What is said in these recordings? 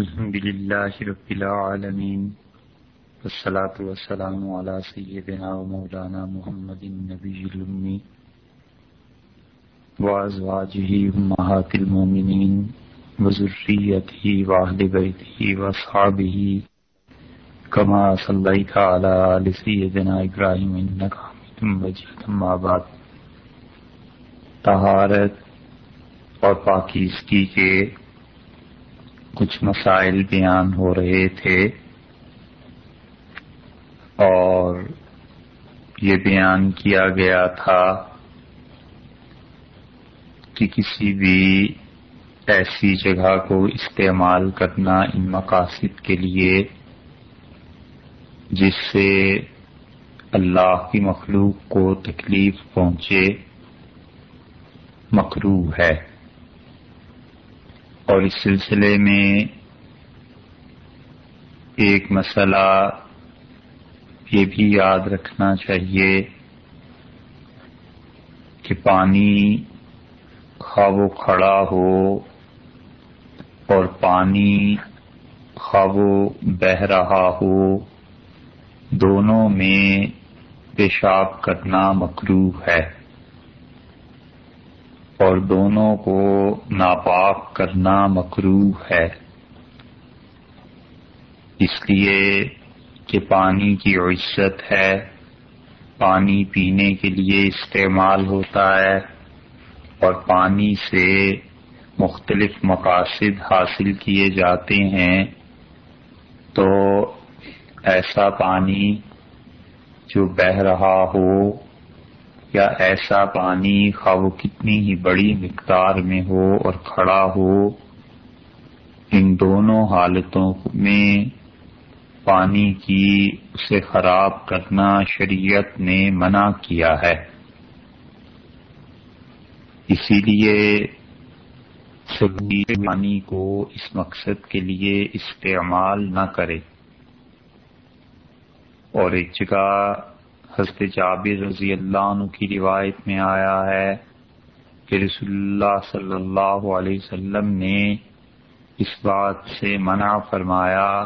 الحمد لله رب العالمين والصلاة والسلام على سيدنا ومولانا محمد النبي الأمي وأزواجه أمهات المؤمنين وذريته وأهل بيته وأصحابه كما صليت على آل سيدنا إبراهيم إنك حميد مجيد أما بعد۔ طہارت اور پاکیزگی کے کچھ مسائل بیان ہو رہے تھے اور یہ بیان کیا گیا تھا کہ کسی بھی ایسی جگہ کو استعمال کرنا ان مقاصد کے لیے جس سے اللہ کی مخلوق کو تکلیف پہنچے مکرو ہے۔ اور اس سلسلے میں ایک مسئلہ یہ بھی یاد رکھنا چاہیے کہ پانی خواب و کھڑا ہو اور پانی خواب و بہ رہا ہو دونوں میں پیشاب کرنا مکرو ہے۔ اور دونوں کو ناپاک کرنا مکرو ہے۔ اس لیے کہ پانی کی عزت ہے۔ پانی پینے کے لیے استعمال ہوتا ہے اور پانی سے مختلف مقاصد حاصل کیے جاتے ہیں۔ تو ایسا پانی جو بہ رہا ہو یا ایسا پانی خواہ وہ کتنی ہی بڑی مقدار میں ہو اور کھڑا ہو؟ ان دونوں حالتوں میں پانی کی اسے خراب کرنا شریعت نے منع کیا ہے۔ اسی لیے سبھی پانی کو اس مقصد کے لیے استعمال نہ کرے۔ اور ایک جگہ حضرت جابر رضی اللہ عنہ کی روایت میں آیا ہے کہ رسول اللہ صلی اللہ علیہ وسلم نے اس بات سے منع فرمایا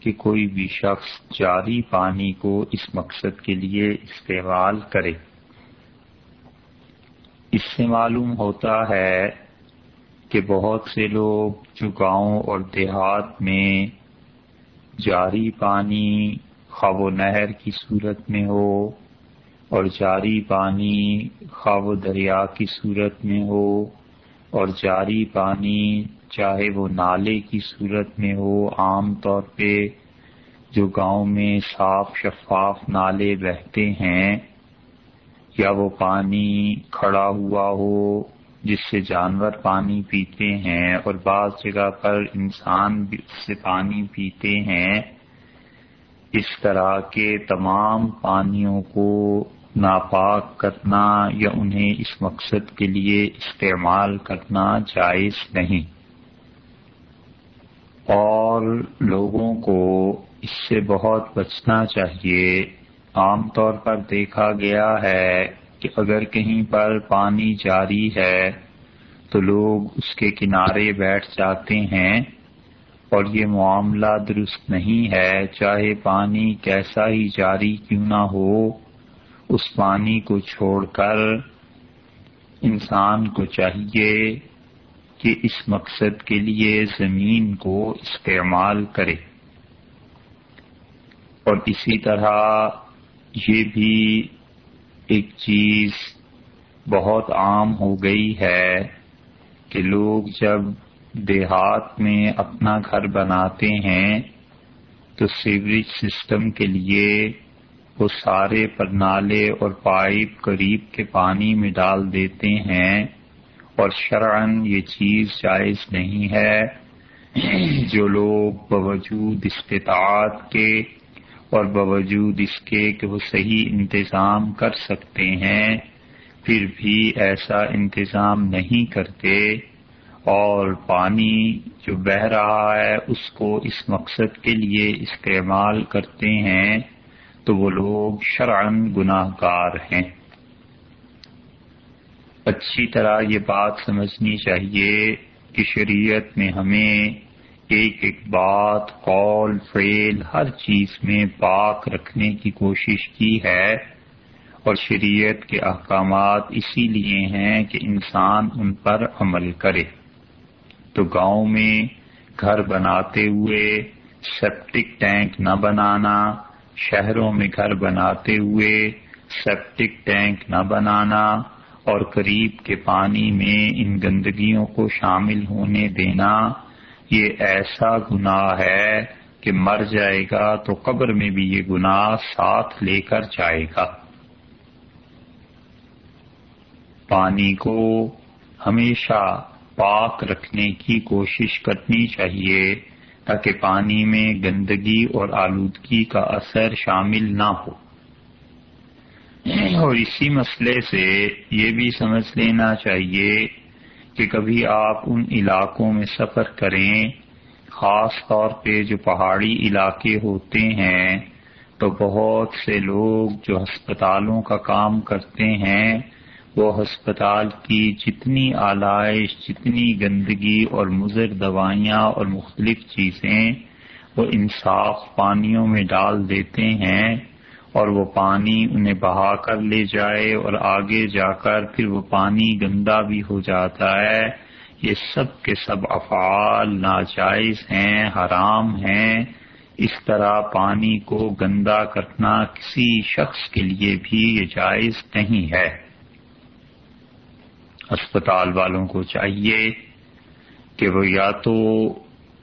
کہ کوئی بھی شخص جاری پانی کو اس مقصد کے لیے استعمال کرے۔ اس سے معلوم ہوتا ہے کہ بہت سے لوگ جو گاؤں اور دیہات میں جاری پانی خواب و نہر کی صورت میں ہو، اور جاری پانی خواب و دریا کی صورت میں ہو، اور جاری پانی چاہے وہ نالے کی صورت میں ہو، عام طور پہ جو گاؤں میں صاف شفاف نالے بہتے ہیں، یا وہ پانی کھڑا ہوا ہو جس سے جانور پانی پیتے ہیں، اور بعض جگہ پر انسان بھی اس سے پانی پیتے ہیں۔ اس طرح کے تمام پانیوں کو ناپاک کرنا یا انہیں اس مقصد کے لیے استعمال کرنا جائز نہیں۔ اور لوگوں کو اس سے بہت بچنا چاہیے۔ عام طور پر دیکھا گیا ہے کہ اگر کہیں پر پانی جاری ہے تو لوگ اس کے کنارے بیٹھ جاتے ہیں۔ اور یہ معاملہ درست نہیں ہے۔ چاہے پانی کیسا ہی جاری کیوں نہ ہو، اس پانی کو چھوڑ کر انسان کو چاہیے کہ اس مقصد کے لیے زمین کو استعمال کرے۔ اور اسی طرح یہ بھی ایک چیز بہت عام ہو گئی ہے کہ لوگ جب دیہات میں اپنا گھر بناتے ہیں، تو سیوریج سسٹم کے لیے وہ سارے پرنالے اور پائپ قریب کے پانی میں ڈال دیتے ہیں۔ اور شرعن یہ چیز جائز نہیں ہے جو لوگ باوجود استطاعت کے اور باوجود اس کے کہ وہ صحیح انتظام کر سکتے ہیں، پھر بھی ایسا انتظام نہیں کرتے۔ اور پانی جو بہ رہا ہے، اس کو اس مقصد کے لیے استعمال کرتے ہیں تو وہ لوگ شرعن گناہ گار ہیں۔ اچھی طرح یہ بات سمجھنی چاہیے کہ شریعت میں ہمیں ایک ایک بات، قول فیل ہر چیز میں پاک رکھنے کی کوشش کی ہے اور شریعت کے احکامات اسی لیے ہیں کہ انسان ان پر عمل کرے۔ تو گاؤں میں گھر بناتے ہوئے سیپٹک ٹینک نہ بنانا، شہروں میں گھر بناتے ہوئے سیپٹک ٹینک نہ بنانا اور قریب کے پانی میں ان گندگیوں کو شامل ہونے دینا، یہ ایسا گناہ ہے کہ مر جائے گا تو قبر میں بھی یہ گناہ ساتھ لے کر جائے گا۔ پانی کو ہمیشہ پاک رکھنے کی کوشش کرنی چاہیے تاکہ پانی میں گندگی اور آلودگی کا اثر شامل نہ ہو۔ اور اسی مسئلے سے یہ بھی سمجھ لینا چاہیے کہ کبھی آپ ان علاقوں میں سفر کریں، خاص طور پہ جو پہاڑی علاقے ہوتے ہیں، تو بہت سے لوگ جو ہسپتالوں کا کام کرتے ہیں وہ ہسپتال کی جتنی آلائش، جتنی گندگی اور مضر دوائیاں اور مختلف چیزیں وہ انصاف پانیوں میں ڈال دیتے ہیں اور وہ پانی انہیں بہا کر لے جائے اور آگے جا کر پھر وہ پانی گندا بھی ہو جاتا ہے۔ یہ سب کے سب افعال ناجائز ہیں، حرام ہیں۔ اس طرح پانی کو گندا کرنا کسی شخص کے لیے بھی یہ جائز نہیں ہے۔ اسپتال والوں کو چاہیے کہ وہ یا تو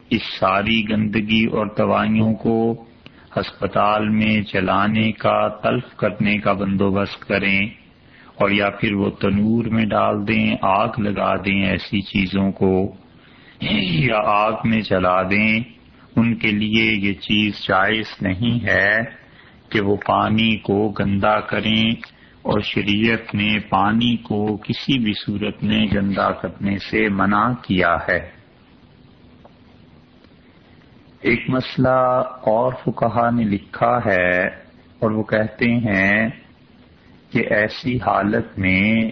اس ساری گندگی اور دوائیوں کو ہسپتال میں چلانے کا، تلف کرنے کا بندوبست کریں اور یا پھر وہ تنور میں ڈال دیں، آگ لگا دیں ایسی چیزوں کو، یا آگ میں جلا دیں۔ ان کے لیے یہ چیز جائز نہیں ہے کہ وہ پانی کو گندا کریں۔ اور شریعت نے پانی کو کسی بھی صورت میں گندا کرنے سے منع کیا ہے۔ ایک مسئلہ اور فکہ نے لکھا ہے اور وہ کہتے ہیں کہ ایسی حالت میں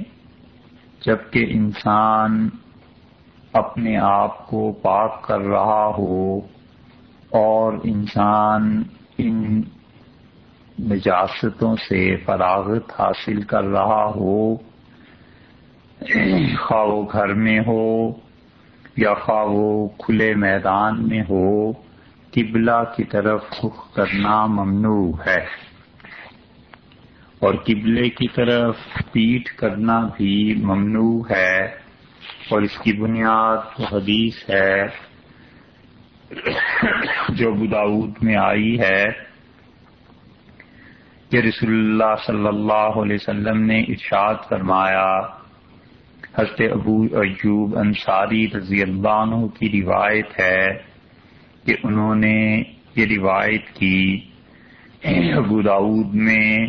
جبکہ انسان اپنے آپ کو پاک کر رہا ہو اور انسان ان نجاستوں سے فراغت حاصل کر رہا ہو، خواہ وہ گھر میں ہو یا خواہ وہ کھلے میدان میں ہو، قبلہ کی طرف رخ کرنا ممنوع ہے۔ اور قبلے کی طرف پیٹ کرنا بھی ممنوع ہے۔ اور اس کی بنیاد حدیث ہے، جو بداود میں آئی ہے۔ کہ رسول اللہ صلی اللہ علیہ وسلم نے ارشاد فرمایا، حضرت ابو ایوب انصاری رضی اللہ عنہ کی روایت ہے کہ انہوں نے یہ روایت کی۔ ابو داود میں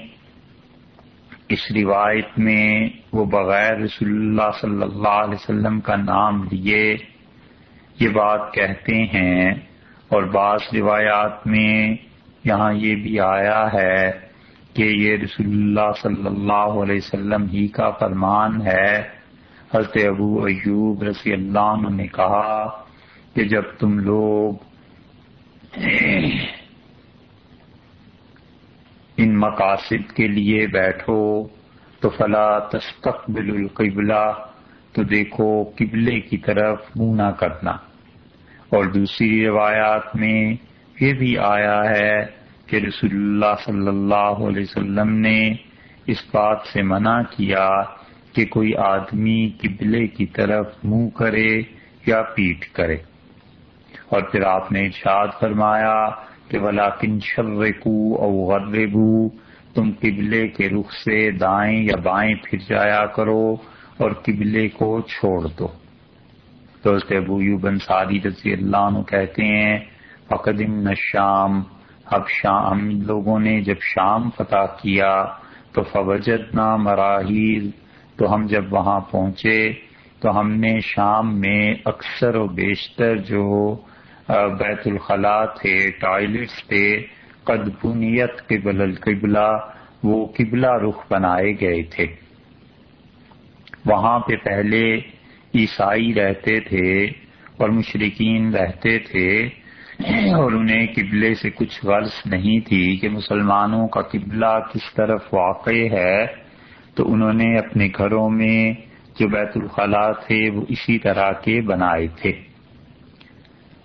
اس روایت میں وہ بغیر رسول اللہ صلی اللہ علیہ وسلم کا نام لیے یہ بات کہتے ہیں اور بعض روایات میں یہاں یہ بھی آیا ہے کہ یہ رسول اللہ صلی اللہ علیہ وسلم ہی کا فرمان ہے۔ حضرت ابو ایوب رضی اللہ عنہ نے کہا کہ جب تم لوگ ان مقاصد کے لیے بیٹھو تو فلا تستقبل القبلہ، تو دیکھو قبلے کی طرف منہ نہ کرنا۔ اور دوسری روایات میں یہ بھی آیا ہے کہ رسول اللہ صلی اللہ علیہ وسلم نے اس بات سے منع کیا کہ کوئی آدمی قبلے کی طرف منہ کرے یا پیٹ کرے۔ اور پھر آپ نے ارشاد فرمایا کہ ولا کن شرکو او غربو تم قبلے کے رخ سے دائیں یا بائیں پھر جایا کرو اور قبلے کو چھوڑ دو۔ تو ابو یو بنساری رضی اللہ عنہ کہتے ہیں فقدم شام اب شام ہم لوگوں نے جب شام فتح کیا تو فوجد نہ مراحیل، تو ہم جب وہاں پہنچے تو ہم نے شام میں اکثر و بیشتر جو بیت الخلاء تھے ٹوائلٹس تھے، قد بنیت قبل القبلہ، وہ قبلہ رخ بنائے گئے تھے۔ وہاں پہ پہلے عیسائی رہتے تھے اور مشرقین رہتے تھے۔ اور انہیں قبلے سے کچھ غرض نہیں تھی کہ مسلمانوں کا قبلہ کس طرف واقع ہے، تو انہوں نے اپنے گھروں میں جو بیت الخلاء تھے وہ اسی طرح کے بنائے تھے۔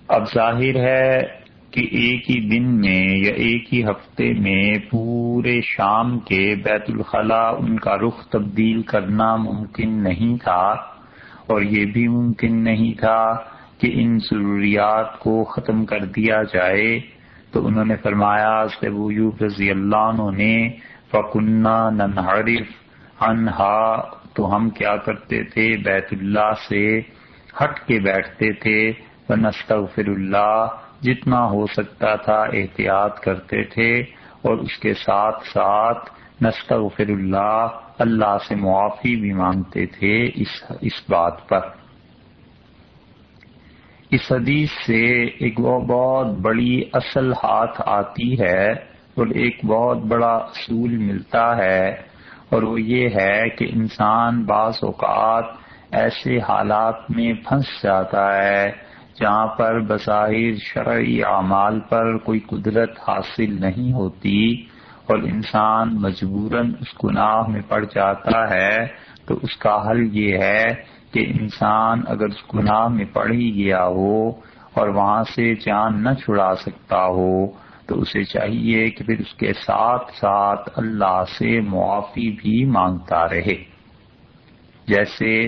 اب ظاہر ہے کہ ایک ہی دن میں یا ایک ہی ہفتے میں پورے شام کے بیت الخلاء ان کا رخ تبدیل کرنا ممکن نہیں تھا، اور یہ بھی ممکن نہیں تھا کہ ان ضروریات کو ختم کر دیا جائے تو انہوں نے فرمایا سبویوب رضی اللہ عنہ نے فکنہ ننحرف انہا تو ہم کیا کرتے تھے؟ بیت اللہ سے ہٹ کے بیٹھتے تھے نستغفر اللہ جتنا ہو سکتا تھا احتیاط کرتے تھے، اور اس کے ساتھ ساتھ نستغفر اللہ اللہ سے معافی بھی مانگتے تھے اس اس بات پر۔ اس حدیث سے ایک بہت بڑی اصل ہاتھ آتی ہے اور ایک بہت بڑا اصول ملتا ہے اور وہ یہ ہے کہ انسان بعض اوقات ایسے حالات میں پھنس جاتا ہے جہاں پر بظاہر شرعی اعمال پر کوئی قدرت حاصل نہیں ہوتی اور انسان مجبوراً اس گناہ میں پڑ جاتا ہے تو اس کا حل یہ ہے کہ انسان اگر اس گناہ میں پڑ ہی گیا ہو اور وہاں سے جان نہ چھڑا سکتا ہو، تو اسے چاہیے کہ پھر اس کے ساتھ ساتھ اللہ سے معافی بھی مانگتا رہے۔ جیسے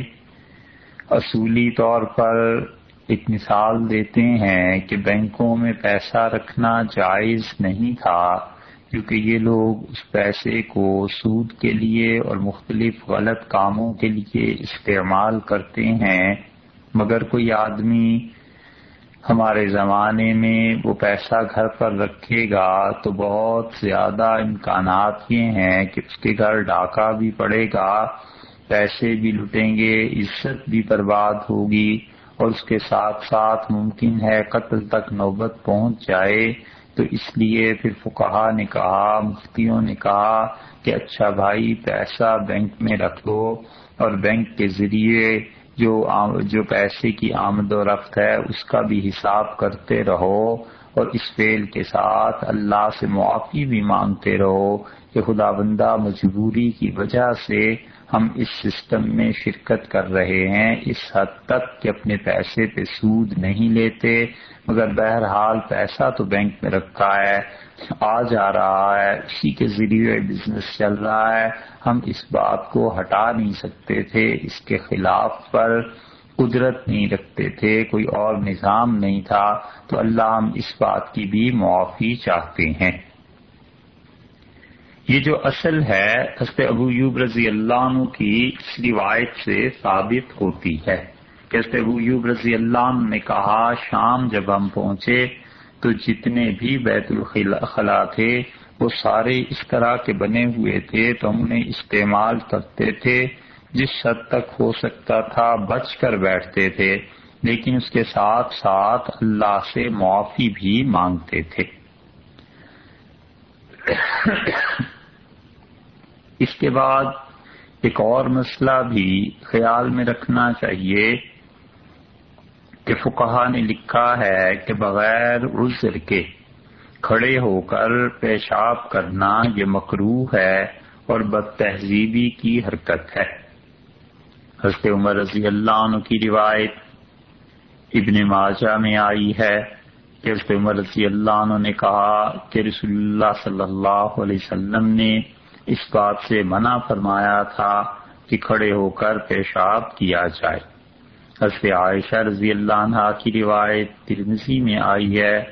اصولی طور پر ایک مثال دیتے ہیں کہ بینکوں میں پیسہ رکھنا جائز نہیں تھا کیونکہ یہ لوگ اس پیسے کو سود کے لیے اور مختلف غلط کاموں کے لیے استعمال کرتے ہیں، مگر کوئی آدمی ہمارے زمانے میں وہ پیسہ گھر پر رکھے گا تو بہت زیادہ امکانات یہ ہیں کہ اس کے گھر ڈاکہ بھی پڑے گا، پیسے بھی لٹیں گے، عزت بھی برباد ہوگی اور اس کے ساتھ ساتھ ممکن ہے قتل تک نوبت پہنچ جائے۔ تو اس لیے پھر فکہ نے کہا، مفتیوں نے کہا کہ اچھا بھائی، پیسہ بینک میں رکھ لو اور بینک کے ذریعے جو جو پیسے کی آمد و رفت ہے، اس کا بھی حساب کرتے رہو اور اس فیل کے ساتھ اللہ سے معافی بھی مانگتے رہو کہ خدا بندہ مجبوری کی وجہ سے ہم اس سسٹم میں شرکت کر رہے ہیں، اس حد تک کہ اپنے پیسے پہ سود نہیں لیتے، مگر بہرحال پیسہ تو بینک میں رکھا ہے، آ جا رہا ہے، اسی کے ذریعے بزنس چل رہا ہے۔ ہم اس بات کو ہٹا نہیں سکتے تھے، اس کے خلاف پر قدرت نہیں رکھتے تھے، کوئی اور نظام نہیں تھا۔ تو اللہ ہم اس بات کی بھی معافی چاہتے ہیں۔ یہ جو اصل ہے حسب ابو یوب رضی اللہ عنہ کی اس روایت سے ثابت ہوتی ہے کہ حسب ابو یوب رضی اللہ عنہ نے کہا، شام جب ہم پہنچے تو جتنے بھی بیت الخلا تھے، وہ سارے اس طرح کے بنے ہوئے تھے، تو ہم انہیں استعمال کرتے تھے، جس حد تک ہو سکتا تھا بچ کر بیٹھتے تھے، لیکن اس کے ساتھ ساتھ اللہ سے معافی بھی مانگتے تھے۔ اس کے بعد ایک اور مسئلہ بھی خیال میں رکھنا چاہیے کہ فکہ نے لکھا ہے کہ بغیر عذر کے کھڑے ہو کر پیشاب کرنا یہ مکرو ہے اور بد تہذیبی کی حرکت ہے۔ حضرت عمر رضی اللہ عنہ کی روایت ابن ماجہ میں آئی ہے کہ حضرت عمر رضی اللہ عنہ نے کہا کہ رسول اللہ صلی اللہ علیہ وسلم نے اس بات سے منع فرمایا تھا کہ کھڑے ہو کر پیشاب کیا جائے۔ حضرت عائشہ رضی اللہ عنہ کی روایت ترمزی میں آئی ہے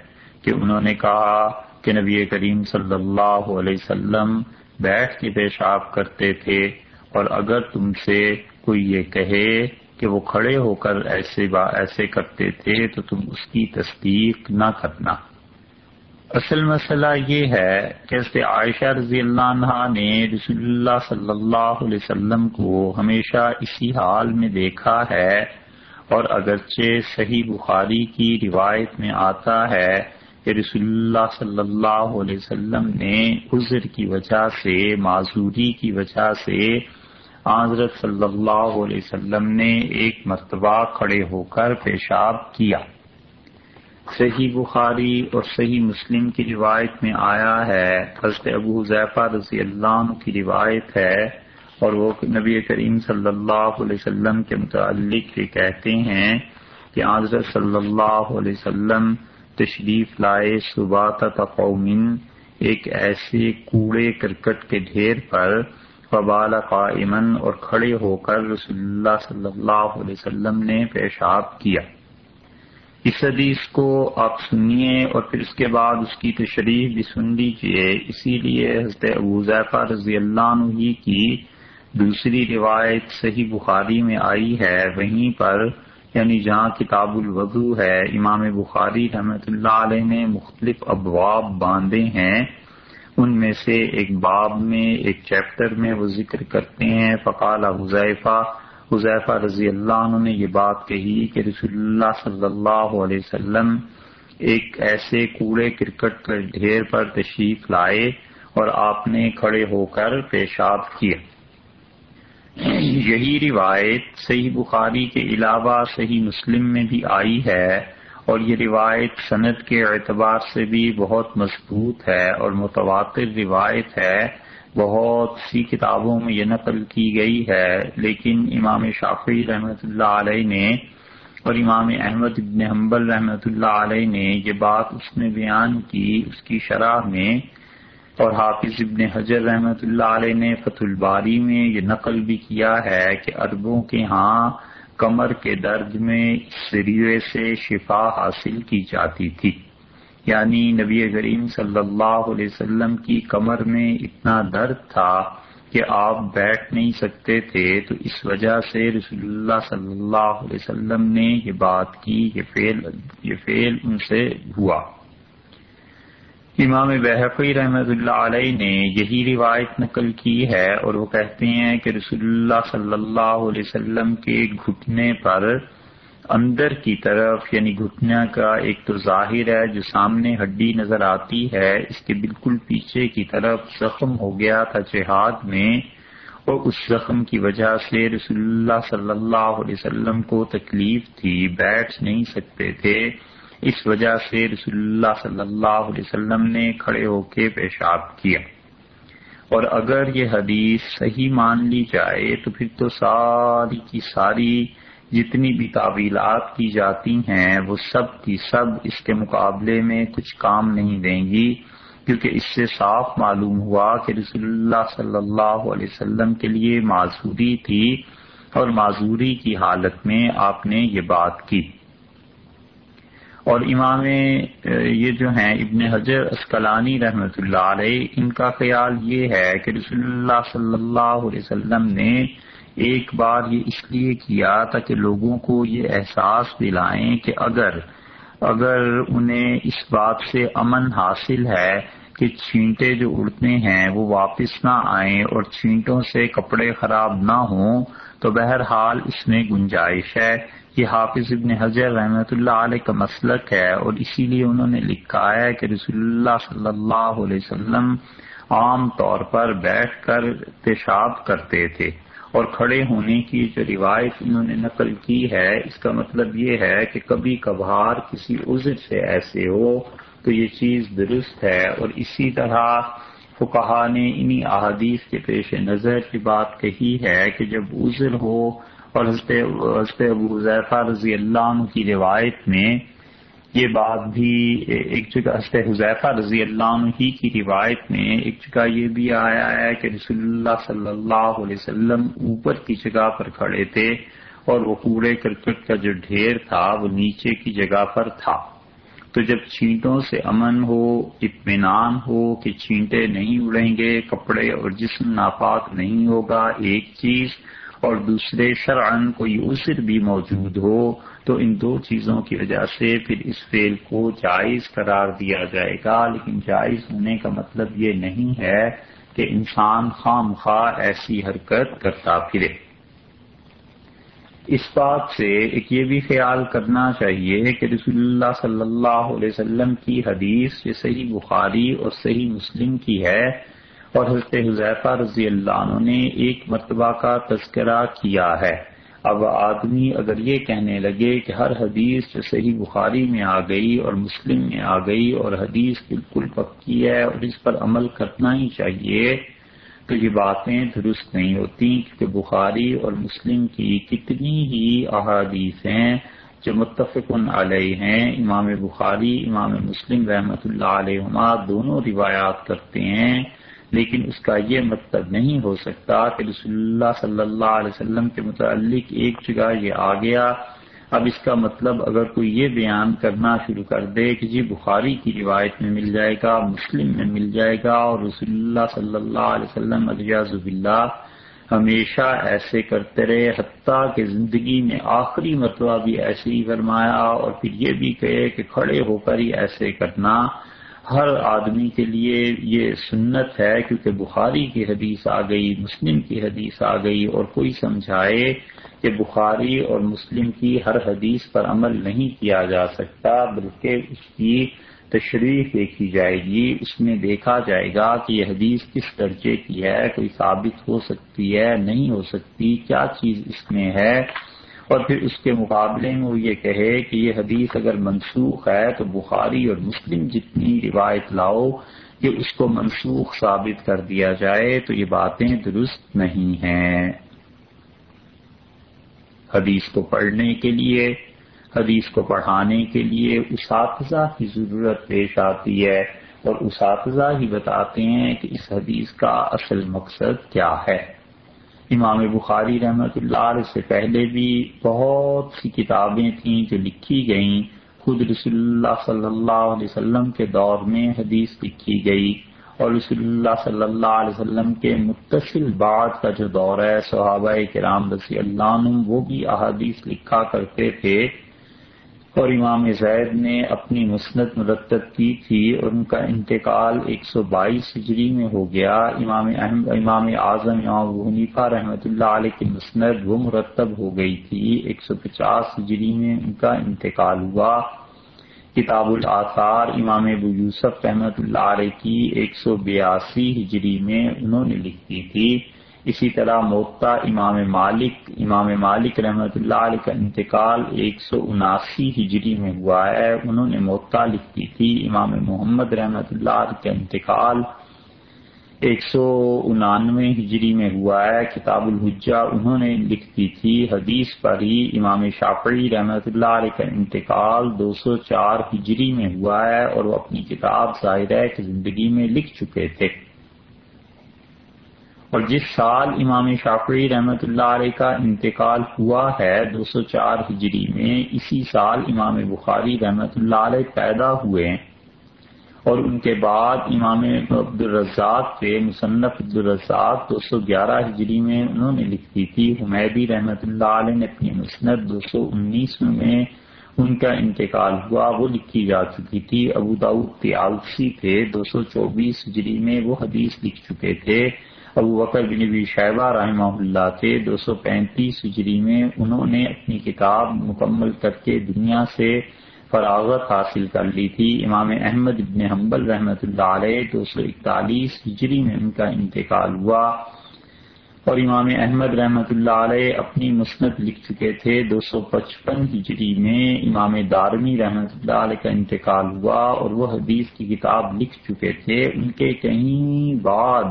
کہ انہوں نے کہا کہ نبی کریم صلی اللہ علیہ وسلم بیٹھ کے پیشاب کرتے تھے اور اگر تم سے کوئی یہ کہے کہ وہ کھڑے ہو کر ایسے با ایسے کرتے تھے تو تم اس کی تصدیق نہ کرنا۔ اصل مسئلہ یہ ہے کہ عائشہ رضی اللہ عنہ نے رسول اللہ صلی اللہ علیہ وسلم کو ہمیشہ اسی حال میں دیکھا ہے اور اگرچہ صحیح بخاری کی روایت میں آتا ہے کہ رسول اللہ صلی اللہ علیہ وسلم نے عذر کی وجہ سے، معذوری کی وجہ سے حضرت صلی اللہ علیہ وسلم نے ایک مرتبہ کھڑے ہو کر پیشاب کیا۔ صحیح بخاری اور صحیح مسلم کی روایت میں آیا ہے۔ حضرت ابو حضیفہ رضی اللہ عنہ کی روایت ہے اور وہ نبی کریم صلی اللہ علیہ وسلم کے متعلق یہ کہتے ہیں کہ حضرت صلی اللہ علیہ وسلم تشریف لائے صبح تقومن ایک ایسے کوڑے کرکٹ کے ڈھیر پر فبال قائمن اور کھڑے ہو کر رسول اللہ صلی اللہ علیہ وسلم نے پیشاب کیا۔ اس حدیث کو آپ سنیے اور پھر اس کے بعد اس کی تشریح بھی سن لیجیے اسی لیے حضرت ابو ذیفہ رضی اللہ عنہ ہی کی دوسری روایت صحیح بخاری میں آئی ہے۔ وہیں پر یعنی جہاں کتاب الوضو ہے، امام بخاری رحمۃ اللہ علیہ نے مختلف ابواب باندھے ہیں۔ ان میں سے ایک باب میں، ایک چیپٹر میں وہ ذکر کرتے ہیں۔ فقال حذیفہ حذیفہ رضی اللہ عنہ نے یہ بات کہی کہ رسول اللہ صلی اللہ علیہ وسلم ایک ایسے کوڑے کرکٹ کے ڈھیر پر تشریف لائے اور آپ نے کھڑے ہو کر پیشاب کیا۔ یہی روایت صحیح بخاری کے علاوہ صحیح مسلم میں بھی آئی ہے اور یہ روایت صنعت کے اعتبار سے بھی بہت مضبوط ہے اور متواتر روایت ہے۔ بہت سی کتابوں میں یہ نقل کی گئی ہے، لیکن امام شافی رحمۃ اللہ علیہ نے اور امام احمد ابن حنبل رحمۃ اللہ علیہ نے یہ بات اس میں بیان کی، اس کی شرح میں، اور حافظ ابن حجر رحمۃ اللہ علیہ نے فتح الباری میں یہ نقل بھی کیا ہے کہ اربوں کے ہاں کمر کے درد میں سریے سے شفا حاصل کی جاتی تھی۔ یعنی نبی کریم صلی اللہ علیہ وسلم کی کمر میں اتنا درد تھا کہ آپ بیٹھ نہیں سکتے تھے، تو اس وجہ سے رسول اللہ صلی اللہ علیہ وسلم نے یہ بات کی، یہ فیل یہ فیل ان سے ہوا۔ امام بحقی رحمت اللہ علیہ نے یہی روایت نقل کی ہے اور وہ کہتے ہیں کہ رسول اللہ صلی اللہ علیہ وسلم کے گھٹنے پر اندر کی طرف یعنی گھٹنا کا ایک تو ظاہر ہے، جو سامنے ہڈی نظر آتی ہے، اس کے بالکل پیچھے کی طرف زخم ہو گیا تھا جہاد میں، اور اس زخم کی وجہ سے رسول اللہ صلی اللہ علیہ وسلم کو تکلیف تھی، بیٹھ نہیں سکتے تھے۔ اس وجہ سے رسول اللہ صلی اللہ علیہ وسلم نے کھڑے ہو کے پیشاب کیا۔ اور اگر یہ حدیث صحیح مان لی جائے، تو پھر تو ساری کی ساری جتنی بھی تعویلات کی جاتی ہیں، وہ سب کی سب اس کے مقابلے میں کچھ کام نہیں دیں گی، کیونکہ اس سے صاف معلوم ہوا کہ رسول اللہ صلی اللہ علیہ وسلم کے لیے معذوری تھی اور معذوری کی حالت میں آپ نے یہ بات کی۔ اور امام یہ جو ہیں، ابن حجر اسکلانی رحمۃ اللہ علیہ، ان کا خیال یہ ہے کہ رسول اللہ صلی اللہ علیہ وسلم نے ایک بار یہ اس لیے کیا تاکہ لوگوں کو یہ احساس دلائیں کہ اگر اگر انہیں اس بات سے امن حاصل ہے کہ چھینٹے جو اڑتے ہیں وہ واپس نہ آئیں اور چھینٹوں سے کپڑے خراب نہ ہوں، تو بہرحال اس میں گنجائش ہے۔ یہ حافظ ابن حضر رحمۃ اللہ علیہ کا مسلک ہے اور اسی لیے انہوں نے لکھا ہے کہ رسول اللہ صلی اللہ علیہ وسلم عام طور پر بیٹھ کر پیشاب کرتے تھے۔ اور کھڑے ہونے کی جو روایت انہوں نے نقل کی ہے، اس کا مطلب یہ ہے کہ کبھی کبھار کسی عذر سے ایسے ہو تو یہ چیز درست ہے۔ اور اسی طرح فکہ نے انہی احادیث کے پیش نظر کی بات کہی ہے کہ جب عذر ہو اور حضرت ابو حضیفہ رضی اللہ عنہ کی روایت میں یہ بات بھی ایک جگہ حضرت حضیفہ رضی اللہ عنہ ہی کی روایت میں ایک جگہ یہ بھی آیا ہے کہ رسول اللہ صلی اللہ علیہ وسلم اوپر کی جگہ پر کھڑے تھے اور وہ کوڑے کرکٹ کا جو ڈھیر تھا وہ نیچے کی جگہ پر تھا۔ تو جب چھینٹوں سے امن ہو، اطمینان ہو کہ چھینٹے نہیں اڑیں گے، کپڑے اور جسم ناپاک نہیں ہوگا، ایک چیز اور دوسرے شرعن کوئی عذر بھی موجود ہو تو ان دو چیزوں کی وجہ سے پھر اس فیل کو جائز قرار دیا جائے گا۔ لیکن جائز ہونے کا مطلب یہ نہیں ہے کہ انسان خام خواہ ایسی حرکت کرتا پھرے۔ اس بات سے ایک یہ بھی خیال کرنا چاہیے کہ رسول اللہ صلی اللہ علیہ وسلم کی حدیث یہ صحیح بخاری اور صحیح مسلم کی ہے۔ اور حضرت حضیفہ رضی اللہ عنہ نے ایک مرتبہ کا تذکرہ کیا ہے۔ اب آدمی اگر یہ کہنے لگے کہ ہر حدیث جو صحیح بخاری میں آ گئی اور مسلم میں آ گئی اور حدیث بالکل پکی ہے اور اس پر عمل کرنا ہی چاہیے، تو یہ باتیں درست نہیں ہوتی کیونکہ بخاری اور مسلم کی کتنی ہی احادیث ہیں جو متفق علیہ ہیں، امام بخاری، امام مسلم رحمۃ اللہ علیہ دونوں روایات کرتے ہیں۔ لیکن اس کا یہ مطلب نہیں ہو سکتا کہ رسول اللہ صلی اللہ علیہ وسلم کے متعلق ایک جگہ یہ آ گیا۔ اب اس کا مطلب اگر کوئی یہ بیان کرنا شروع کر دے کہ جی بخاری کی روایت میں مل جائے گا، مسلم میں مل جائے گا اور رسول اللہ صلی اللہ علیہ وسلم زب اللہ ہمیشہ ایسے کرتے رہے، حتیٰ کہ زندگی میں آخری مرتبہ بھی ایسے ہی فرمایا اور پھر یہ بھی کہے کہ کھڑے ہو کر ہی ایسے کرنا۔ ہر آدمی کے لیے یہ سنت ہے کیونکہ بخاری کی حدیث آ گئی، مسلم کی حدیث آ گئی اور کوئی سمجھائے کہ بخاری اور مسلم کی ہر حدیث پر عمل نہیں کیا جا سکتا، بلکہ اس کی تشریح دیکھی جائے گی، اس میں دیکھا جائے گا کہ یہ حدیث کس درجے کی ہے، کوئی ثابت ہو سکتی ہے، نہیں ہو سکتی، کیا چیز اس میں ہے؟ اور پھر اس کے مقابلے میں وہ یہ کہے کہ یہ حدیث اگر منسوخ ہے تو بخاری اور مسلم جتنی روایت لاؤ کہ اس کو منسوخ ثابت کر دیا جائے تو یہ باتیں درست نہیں ہیں۔ حدیث کو پڑھنے کے لیے، حدیث کو پڑھانے کے لیے اساتذہ کی ضرورت پیش آتی ہے اور اساتذہ ہی بتاتے ہیں کہ اس حدیث کا اصل مقصد کیا ہے۔ امام بخاری رحمت اللہ علیہ سے پہلے بھی بہت سی کتابیں تھیں جو لکھی گئیں۔ خود رسول اللہ صلی اللہ علیہ وسلم کے دور میں حدیث لکھی گئی اور رسول اللہ صلی اللہ علیہ وسلم کے متصل بعد کا جو دور ہے، صحابہ کرام رسی اللہ عنہ وہ بھی احادیث لکھا کرتے تھے۔ اور امام زید نے اپنی مسنت مرتب کی تھی اور ان کا انتقال ایک سو بائیس ہجری میں ہو گیا۔ امام امام اعظم امام حنیفہ رحمۃ اللہ علیہ کی مسند وہ مرتب ہو گئی تھی۔ ایک سو پچاس ہجری میں ان کا انتقال ہوا۔ کتاب الاثار امام ابو یوسف رحمۃ اللہ علیہ کی ایک سو بیاسی ہجری میں انہوں نے لکھی تھی۔ اسی طرح موتا، امام مالک امام مالک رحمۃ اللہ علیہ کا انتقال ایک سو اناسی ہجری میں ہوا ہے۔ انہوں نے موتا لکھی تھی، امام محمد رحمۃ اللہ علیہ کا انتقال ایک سو انانوے ہجری میں ہوا ہے۔ کتاب الحجہ انہوں نے لکھتی تھی۔ حدیث پر ہی امام شافعی رحمۃ اللہ علیہ کا انتقال دو سو چار ہجری میں ہوا ہے اور وہ اپنی کتاب ظاہر کی زندگی میں لکھ چکے تھے۔ اور جس سال امام شافعی رحمۃ اللہ علیہ کا انتقال ہوا ہے، دو سو چار ہجری میں اسی سال امام بخاری رحمۃ اللہ علیہ پیدا ہوئے۔ اور ان کے بعد امام عبدالرزاق سے مصنف عبدالرزاق دو سو گیارہ ہجری میں انہوں نے لکھی تھی۔ حمیدی رحمۃ اللہ علیہ نے اپنی مصنف دو سو انیس میں ان کا انتقال ہوا، وہ لکھی جا چکی تھی۔ ابو داؤد تیالسی تھے، دو سو چوبیس ہجری میں وہ حدیث لکھ چکے تھے۔ ابو بکر بن نبی شہبہ رحمہ اللہ کے دو سو پینتیس ہجری میں انہوں نے اپنی کتاب مکمل کر کے دنیا سے فراغت حاصل کر لی تھی۔ امام احمد ابن حنبل رحمۃ اللہ علیہ دو سو اکتالیس ہجری میں ان کا انتقال ہوا اور امام احمد رحمۃ اللہ علیہ اپنی مسنت لکھ چکے تھے۔ دو سو پچپن ہجری میں امام دارمی رحمۃ اللہ علیہ کا انتقال ہوا اور وہ حدیث کی کتاب لکھ چکے تھے۔ ان کے کہیں بعد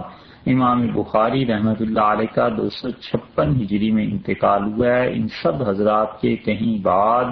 امام بخاری رحمت اللہ علیہ کا دو سو چھپن ہجری میں انتقال ہوا ہے۔ ان سب حضرات کے کہیں بعد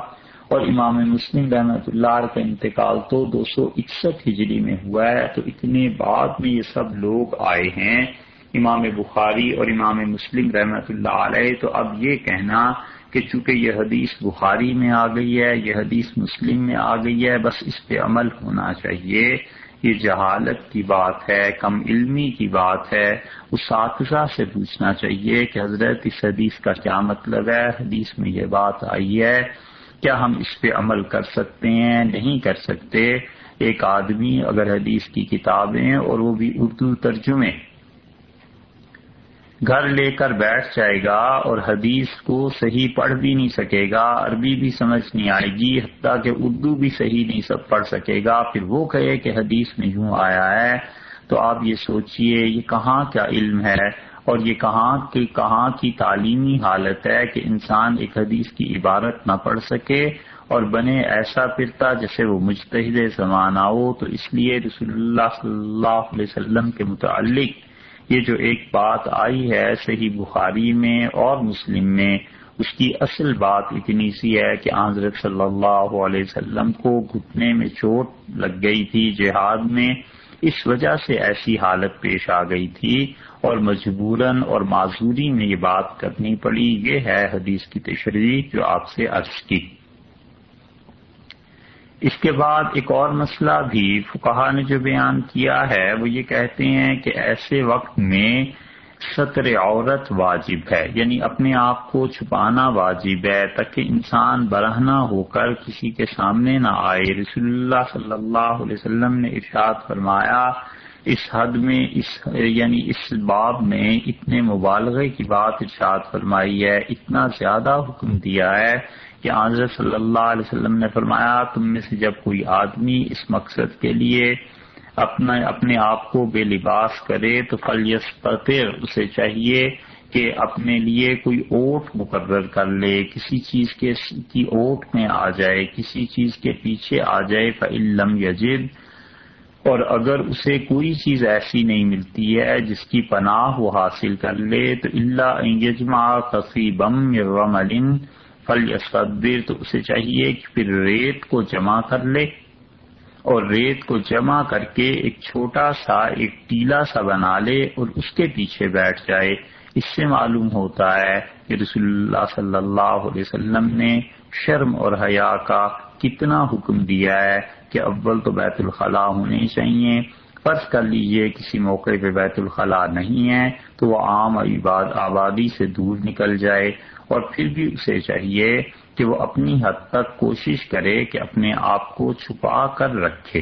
اور امام مسلم رحمت اللہ علیہ کا انتقال تو دو سو اکسٹھ ہجری میں ہوا ہے۔ تو اتنے بعد میں یہ سب لوگ آئے ہیں۔ امام بخاری اور امام مسلم رحمت اللہ علیہ، تو اب یہ کہنا کہ چونکہ یہ حدیث بخاری میں آ گئی ہے، یہ حدیث مسلم میں آ گئی ہے، بس اس پہ عمل ہونا چاہیے۔ یہ جہالت کی بات ہے، کم علمی کی بات ہے۔ اساتذہ سے پوچھنا چاہیے کہ حضرت اس حدیث کا کیا مطلب ہے؟ حدیث میں یہ بات آئی ہے، کیا ہم اس پہ عمل کر سکتے ہیں؟ نہیں کر سکتے۔ ایک آدمی اگر حدیث کی کتابیں اور وہ بھی اردو ترجمے گھر لے کر بیٹھ جائے گا اور حدیث کو صحیح پڑھ بھی نہیں سکے گا، عربی بھی سمجھ نہیں آئے گی، حتیٰ کہ اردو بھی صحیح نہیں سب پڑھ سکے گا۔ پھر وہ کہے کہ حدیث میں یوں آیا ہے، تو آپ یہ سوچئے، یہ کہاں کیا علم ہے؟ اور یہ کہاں کی کہاں کی تعلیمی حالت ہے کہ انسان ایک حدیث کی عبارت نہ پڑھ سکے؟ اور بنے ایسا پھرتا جیسے وہ مجتہد زمانہ ہو، تو اس لیے رسول اللہ صلی اللہ علیہ وسلم کے متعلق یہ جو ایک بات آئی ہے صحیح بخاری میں اور مسلم میں، اس کی اصل بات اتنی سی ہے کہ حضرت صلی اللہ علیہ وسلم کو گھٹنے میں چوٹ لگ گئی تھی جہاد میں، اس وجہ سے ایسی حالت پیش آ گئی تھی اور مجبوراً اور معذوری میں یہ بات کرنی پڑی۔ یہ ہے حدیث کی تشریح جو آپ سے عرض کی۔ اس کے بعد ایک اور مسئلہ بھی فکہ نے جو بیان کیا ہے، وہ یہ کہتے ہیں کہ ایسے وقت میں سطر عورت واجب ہے یعنی اپنے آپ کو چھپانا واجب ہے تاکہ انسان برہنا ہو کر کسی کے سامنے نہ آئے۔ رسول اللہ صلی اللہ علیہ وسلم نے ارشاد فرمایا اس حد میں اس یعنی اس باب میں اتنے مبالغے کی بات ارشاد فرمائی ہے، اتنا زیادہ حکم دیا ہے کہ حضرت صلی اللہ علیہ وسلم نے فرمایا، تم میں سے جب کوئی آدمی اس مقصد کے لیے اپنا، اپنے آپ کو بے لباس کرے تو فلیس پتر اسے چاہیے کہ اپنے لیے کوئی اوٹ مقرر کر لے، کسی چیز کے، کی اوٹ میں آ جائے، کسی چیز کے پیچھے آ جائے فعلم یجد اور اگر اسے کوئی چیز ایسی نہیں ملتی ہے جس کی پناہ وہ حاصل کر لے، تو اللہ یجما تصیبم یوم فل یصدر تو اسے چاہیے کہ پھر ریت کو جمع کر لے۔ اور ریت کو جمع کر کے ایک چھوٹا سا، ایک ٹیلا سا بنا لے اور اس کے پیچھے بیٹھ جائے۔ اس سے معلوم ہوتا ہے کہ رسول اللہ صلی اللہ علیہ وسلم نے شرم اور حیا کا کتنا حکم دیا ہے۔ کہ اول تو بیت الخلاء ہونے چاہیے، فرض کر لیجیے کسی موقع پہ بیت الخلاء نہیں ہے، تو وہ عام آبادی سے دور نکل جائے اور پھر بھی اسے چاہیے کہ وہ اپنی حد تک کوشش کرے کہ اپنے آپ کو چھپا کر رکھے۔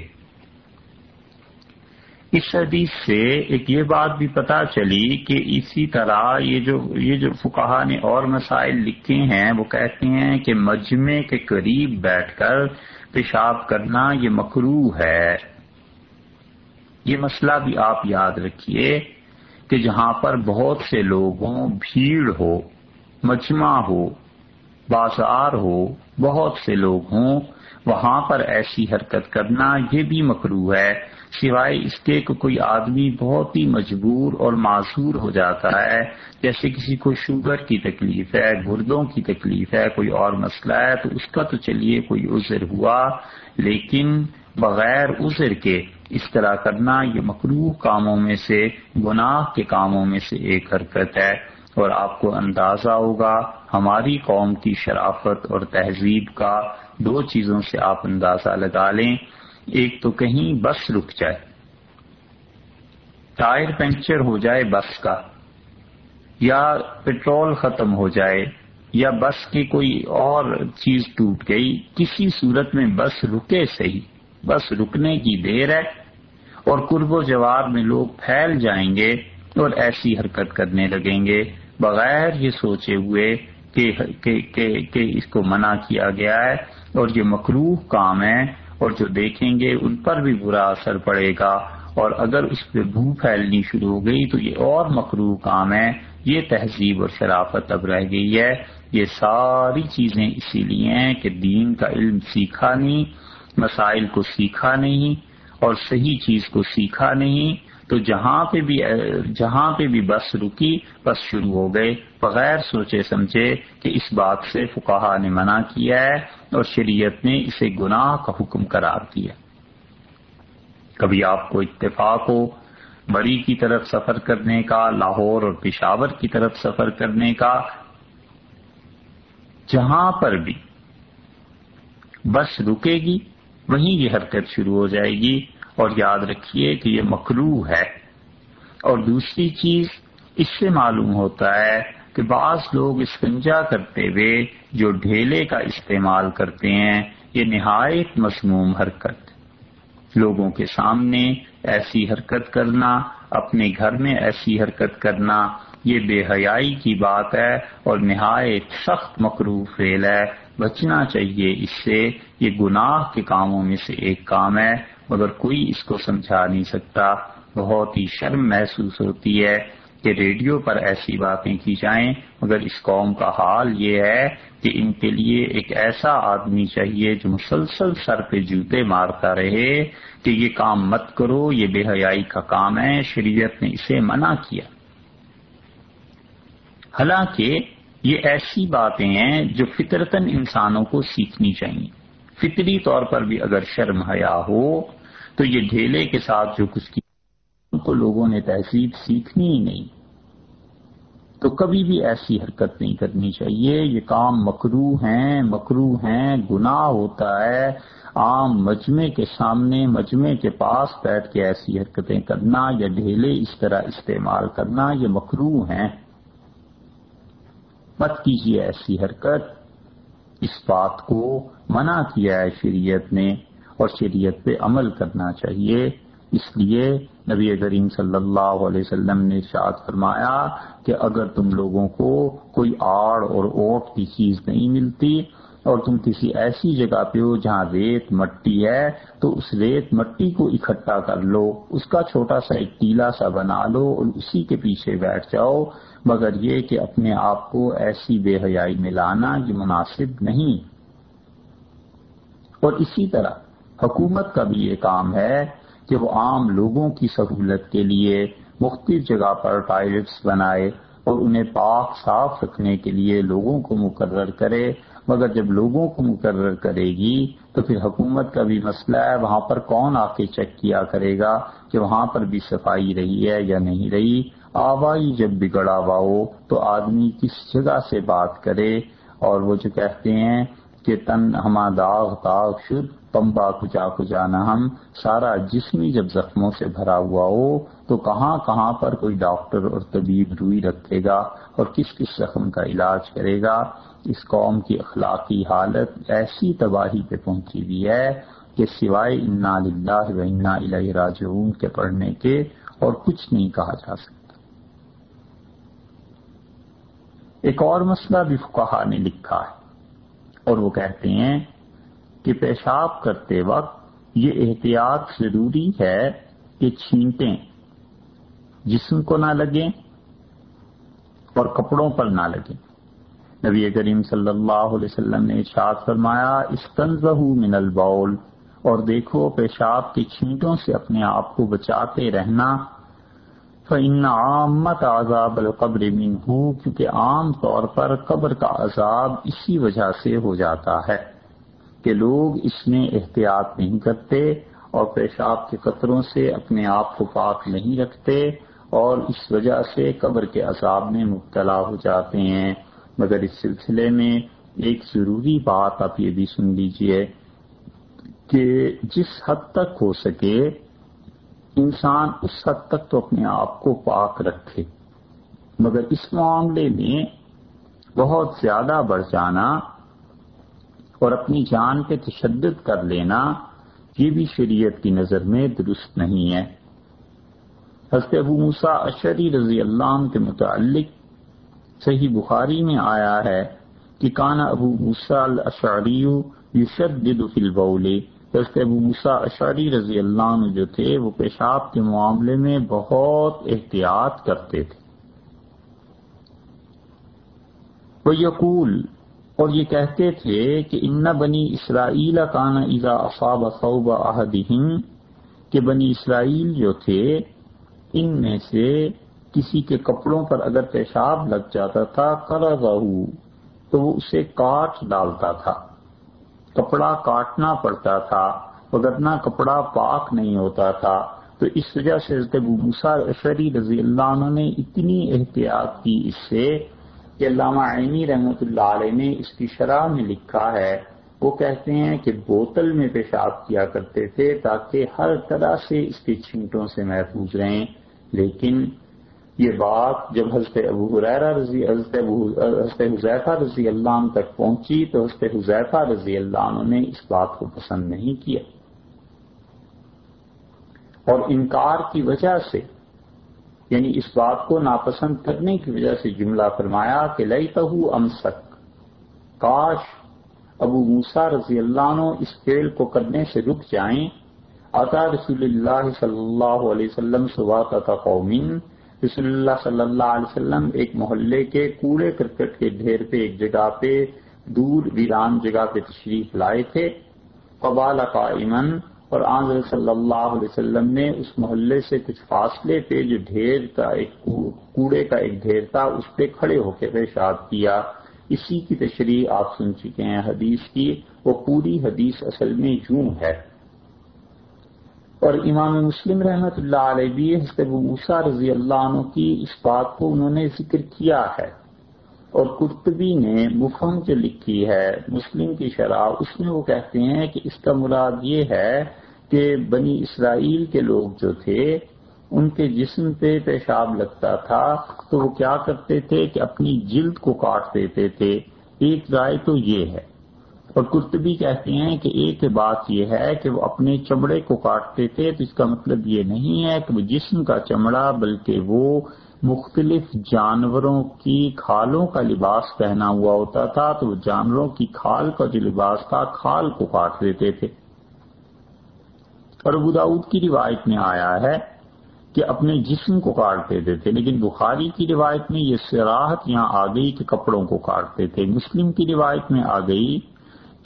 اس حدیث سے ایک یہ بات بھی پتا چلی کہ اسی طرح یہ جو یہ جو فکہ نے اور مسائل لکھے ہیں، وہ کہتے ہیں کہ مجمع کے قریب بیٹھ کر پیشاب کرنا یہ مکرو ہے۔ یہ مسئلہ بھی آپ یاد رکھیے کہ جہاں پر بہت سے لوگوں بھیڑ ہو، مجمع ہو بازار ہو، بہت سے لوگ ہوں، وہاں پر ایسی حرکت کرنا یہ بھی مکرو ہے۔ سوائے اس کے کہ کوئی آدمی بہت ہی مجبور اور معذور ہو جاتا ہے، جیسے کسی کو شوگر کی تکلیف ہے، گردوں کی تکلیف ہے، کوئی اور مسئلہ ہے، تو اس کا تو چلیے کوئی عذر ہوا۔ لیکن بغیر عذر کے اس طرح کرنا یہ مکرو کاموں میں سے، گناہ کے کاموں میں سے ایک حرکت ہے۔ اور آپ کو اندازہ ہوگا ہماری قوم کی شرافت اور تہذیب کا دو چیزوں سے آپ اندازہ لگا لیں۔ ایک تو کہیں بس رک جائے۔ ٹائر پنکچر ہو جائے بس کا، یا پٹرول ختم ہو جائے، یا بس کی کوئی اور چیز ٹوٹ گئی، کسی صورت میں بس رکے صحیح۔ بس رکنے کی دیر ہے اور قرب و جواب میں لوگ پھیل جائیں گے اور ایسی حرکت کرنے لگیں گے۔ بغیر یہ سوچے ہوئے کہ کہ, کہ, کہ اس کو منع کیا گیا ہے اور یہ مقروح کام ہے اور جو دیکھیں گے ان پر بھی برا اثر پڑے گا اور اگر اس پہ بھو پھیلنی شروع ہو گئی تو یہ اور مقروع کام ہے یہ تہذیب اور شرافت اب رہ گئی ہے۔ یہ ساری چیزیں اسی لیے ہیں کہ دین کا علم سیکھا نہیں مسائل کو سیکھا نہیں اور صحیح چیز کو سیکھا نہیں۔ تو جہاں پہ بھی جہاں پہ بھی بس رکی، بس شروع ہو گئے بغیر سوچے سمجھے کہ اس بات سے فکاہا نے منع کیا ہے اور شریعت نے اسے گناہ کا حکم قرار دیا۔ کبھی آپ کو اتفاق ہو بڑی کی طرف سفر کرنے کا، لاہور اور پشاور کی طرف سفر کرنے کا، جہاں پر بھی بس رکے گی، وہیں یہ حرکت شروع ہو جائے گی۔ اور یاد رکھیے کہ یہ مکرو ہے۔ اور دوسری چیز، اس سے معلوم ہوتا ہے کہ بعض لوگ استنجا کرتے ہوئے جو ڈھیلے کا استعمال کرتے ہیں، یہ نہایت مسموم حرکت۔ لوگوں کے سامنے ایسی حرکت کرنا، اپنے گھر میں ایسی حرکت کرنا، یہ بے حیائی کی بات ہے اور نہایت سخت مقروف فیل ہے۔ بچنا چاہیے اس سے، یہ گناہ کے کاموں میں سے ایک کام ہے۔ مگر کوئی اس کو سمجھا نہیں سکتا۔ بہت ہی شرم محسوس ہوتی ہے کہ ریڈیو پر ایسی باتیں کی جائیں۔ مگر اس قوم کا حال یہ ہے کہ ان کے لیے ایک ایسا آدمی چاہیے جو مسلسل سر پہ جوتے مارتا رہے کہ یہ کام مت کرو، یہ بے حیائی کا کام ہے، شریعت نے اسے منع کیا۔ حالانکہ یہ ایسی باتیں ہیں جو فطرتن انسانوں کو سیکھنی چاہیے۔ فطری طور پر بھی اگر شرم حیا ہو تو یہ ڈھیلے کے ساتھ جو کچھ کی کو لوگوں نے تہذیب سیکھنی ہی نہیں۔ تو کبھی بھی ایسی حرکت نہیں کرنی چاہیے۔ یہ کام مکرو ہیں مکرو ہیں، گناہ ہوتا ہے۔ عام مجمے کے سامنے مجمے کے پاس بیٹھ کے ایسی حرکتیں کرنا یا ڈھیلے اس طرح استعمال کرنا، یہ مکرو ہیں۔ مت کیجیے ایسی حرکت۔ اس بات کو منع کیا ہے شریعت نے۔ اور شریعت پہ عمل کرنا چاہیے۔ اس لیے نبی کریم صلی اللہ علیہ وسلم نے شاد فرمایا کہ اگر تم لوگوں کو کوئی آڑ اور اوٹ کی چیز نہیں ملتی اور تم کسی ایسی جگہ پہ ہو جہاں ریت مٹی ہے، تو اس ریت مٹی کو اکٹھا کر لو، اس کا چھوٹا سا ایک ٹیلا سا بنا لو اور اسی کے پیچھے بیٹھ جاؤ۔ مگر یہ کہ اپنے آپ کو ایسی بے حیائی میں لانا یہ مناسب نہیں۔ اور اسی طرح حکومت کا بھی یہ کام ہے کہ وہ عام لوگوں کی سہولت کے لیے مختلف جگہ پر ٹائلٹس بنائے اور انہیں پاک صاف رکھنے کے لیے لوگوں کو مقرر کرے۔ مگر جب لوگوں کو مقرر کرے گی تو پھر حکومت کا بھی مسئلہ ہے، وہاں پر کون آ کے چیک کیا کرے گا کہ وہاں پر بھی صفائی رہی ہے یا نہیں رہی۔ آوائی جب بگڑا ہوا ہو تو آدمی کس جگہ سے بات کرے اور وہ جو کہتے ہیں کہ تن ہما داغ داغ شد پمبا کچا کچانا ہم، سارا جسمی جب زخموں سے بھرا ہوا ہو، تو کہاں کہاں پر کوئی ڈاکٹر اور طبیب روئی رکھے گا اور کس کس زخم کا علاج کرے گا؟ اس قوم کی اخلاقی حالت ایسی تباہی پہ پہنچی ہوئی ہے کہ سوائے انا للہ و انا الہ راجعون کے پڑھنے کے اور کچھ نہیں کہا جا سکتا۔ ایک اور مسئلہ بھی فقہا نے لکھا ہے۔ اور وہ کہتے ہیں کہ پیشاب کرتے وقت یہ احتیاط ضروری ہے کہ چھینٹیں، جسم کو نہ لگیں اور کپڑوں پر نہ لگیں۔ نبی کریم صلی اللہ علیہ وسلم نے ارشاد فرمایا استنزہ من البول، اور دیکھو پیشاب کی چھینٹوں سے اپنے آپ کو بچاتے رہنا۔ فن عامت عذاب القبر من ہوں کیونکہ عام طور پر قبر کا عذاب اسی وجہ سے ہو جاتا ہے کہ لوگ اس میں احتیاط نہیں کرتے اور پیشاب کے قطروں سے اپنے آپ کو پاک نہیں رکھتے اور اس وجہ سے قبر کے عذاب میں مبتلا ہو جاتے ہیں۔ مگر اس سلسلے میں ایک ضروری بات آپ یہ بھی سن لیجیے کہ جس حد تک ہو سکے انسان اس حد تک تو اپنے آپ کو پاک رکھے۔ مگر اس معاملے میں بہت زیادہ بڑھ جانا اور اپنی جان پہ تشدد کر لینا یہ بھی شریعت کی نظر میں درست نہیں ہے۔ حضرت ابو موسا اشری رضی اللہ عنہ کے متعلق صحیح بخاری میں آیا ہے کہ کانا ابو موسا الشعری یشدد فی البول۔ حضرت ابو موسا اشعری رضی اللہ عنہ جو تھے، وہ پیشاب کے معاملے میں بہت احتیاط کرتے تھے۔ وہ یقول، اور یہ کہتے تھے کہ ان بنی اسرائیل کانا ایزا اصاب صوب احدہم، کہ بنی اسرائیل جو تھے، ان میں سے کسی کے کپڑوں پر اگر پیشاب لگ جاتا تھا کرا تو وہ اسے کاٹ ڈالتا تھا۔ کپڑا کاٹنا پڑتا تھا وگرنہ کپڑا پاک نہیں ہوتا تھا۔ تو اس وجہ سے حضرت موسیٰ اشری رضی اللہ عنہ نے اتنی احتیاط کی اس سے کہ علامہ عینی رحمۃ اللہ علیہ نے اس کی شرح میں لکھا ہے۔ وہ کہتے ہیں کہ بوتل میں پیشاب کیا کرتے تھے تاکہ ہر طرح سے اس کے چھینٹوں سے محفوظ رہیں، لیکن یہ بات جب حضرت ابو حریرہ رضی حضرت حضرت حضیفہ رضی اللہ عنہ تک پہنچی تو حضرت حضیفہ رضی اللہ عنہ نے اس بات کو پسند نہیں کیا۔ اور انکار کی وجہ سے یعنی اس بات کو ناپسند کرنے کی وجہ سے جملہ فرمایا کہ لئی تہو امسک، کاش ابو موسا رضی اللہ عنہ اس کھیل کو کرنے سے رک جائیں۔ آتا رسول اللہ صلی اللہ علیہ وسلم صبح قومین رسول اللہ صلی اللہ علیہ وسلم ایک محلے کے کوڑے کرکٹ کے ڈھیر پہ ایک جگہ پہ دور ویران جگہ پہ تشریف لائے تھے۔ قبال قائمن اور آنظر صلی اللہ علیہ وسلم نے اس محلے سے کچھ فاصلے پہ جو ڈھیر کا ایک کوڑے کا ایک ڈھیر تھا، اس پہ کھڑے ہو کے پیشاب کیا۔ اسی کی تشریح آپ سن چکے ہیں حدیث کی۔ وہ پوری حدیث اصل میں یوں ہے۔ اور امام مسلم رحمت اللہ علیہ بھی حسب موسا رضی اللہ عنہ کی اس بات کو انہوں نے ذکر کیا ہے اور قرطبی نے مفہم جو لکھی ہے، مسلم کی شرح، اس میں وہ کہتے ہیں کہ اس کا مراد یہ ہے کہ بنی اسرائیل کے لوگ جو تھے، ان کے جسم پہ پیشاب لگتا تھا، تو وہ کیا کرتے تھے کہ اپنی جلد کو کاٹ دیتے تھے۔ ایک رائے تو یہ ہے۔ اور کرتبی کہتے ہیں کہ ایک بات یہ ہے کہ وہ اپنے چمڑے کو کاٹتے تھے تو اس کا مطلب یہ نہیں ہے کہ وہ جسم کا چمڑا، بلکہ وہ مختلف جانوروں کی کھالوں کا لباس پہنا ہوا ہوتا تھا، تو وہ جانوروں کی کھال کا جو لباس تھا، کھال کو کاٹ دیتے تھے۔ اور ابو داود کی روایت میں آیا ہے کہ اپنے جسم کو کاٹ دیتے تھے، لیکن بخاری کی روایت میں یہ سراحت یہاں آ گئی کہ کپڑوں کو کاٹتے تھے۔ مسلم کی روایت میں آ گئی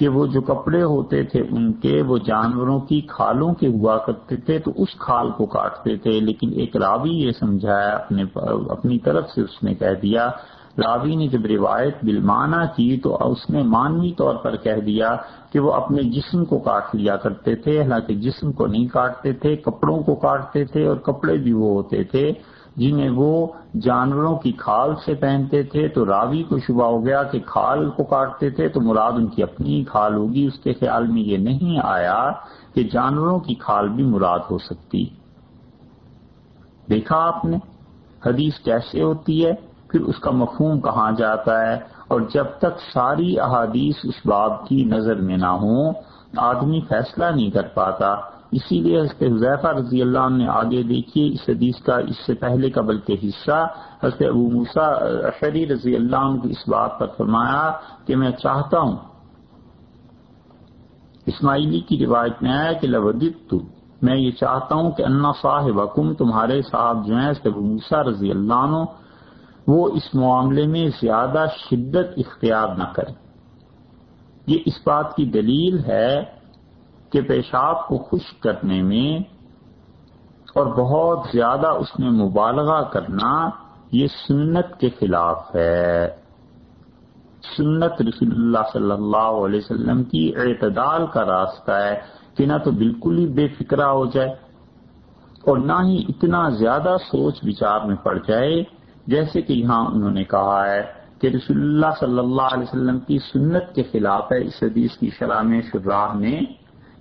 کہ وہ جو کپڑے ہوتے تھے ان کے، وہ جانوروں کی کھالوں کے ہوا کرتے تھے، تو اس کھال کو کاٹتے تھے۔ لیکن ایک راوی یہ سمجھایا، اپنے اپنی طرف سے اس نے کہہ دیا، راوی نے جب روایت بلمانا کی تو اس نے مانوی طور پر کہہ دیا کہ وہ اپنے جسم کو کاٹ لیا کرتے تھے۔ حالانکہ جسم کو نہیں کاٹتے تھے، کپڑوں کو کاٹتے تھے اور کپڑے بھی وہ ہوتے تھے۔ جنہیں وہ جانوروں کی کھال سے پہنتے تھے، تو راوی کو شبہ ہو گیا کہ کھال کو کاٹتے تھے، تو مراد ان کی اپنی کھال ہوگی۔ اس کے خیال میں یہ نہیں آیا کہ جانوروں کی کھال بھی مراد ہو سکتی۔ دیکھا آپ نے، حدیث کیسے ہوتی ہے؟ پھر اس کا مفہوم کہاں جاتا ہے؟ اور جب تک ساری احادیث اس باب کی نظر میں نہ ہوں، آدمی فیصلہ نہیں کر پاتا اسی لیے حضرت حضیفہ رضی اللہ عنہ نے آگے دیکھیے اس حدیث کا اس سے پہلے کا بلکہ حصہ، حضرت ابو موسا اشری رضی اللہ عنہ اس بات پر فرمایا کہ میں چاہتا ہوں، اسماعیلی کی روایت میں آیا کہ لودت میں یہ چاہتا ہوں کہ انا صاحب حکم تمہارے صاحب جو ہیں ابو موسا رضی اللہ عنہ، وہ اس معاملے میں زیادہ شدت اختیار نہ کریں۔ یہ اس بات کی دلیل ہے کہ پیشاب کو خشک کرنے میں اور بہت زیادہ اس میں مبالغہ کرنا یہ سنت کے خلاف ہے۔ سنت رسول اللہ صلی اللہ علیہ وسلم کی اعتدال کا راستہ ہے کہ نہ تو بالکل ہی بے فکرہ ہو جائے اور نہ ہی اتنا زیادہ سوچ بچار میں پڑ جائے، جیسے کہ یہاں انہوں نے کہا ہے کہ رسول اللہ صلی اللہ علیہ وسلم کی سنت کے خلاف ہے۔ اس حدیث کی شرح میں شراہ نے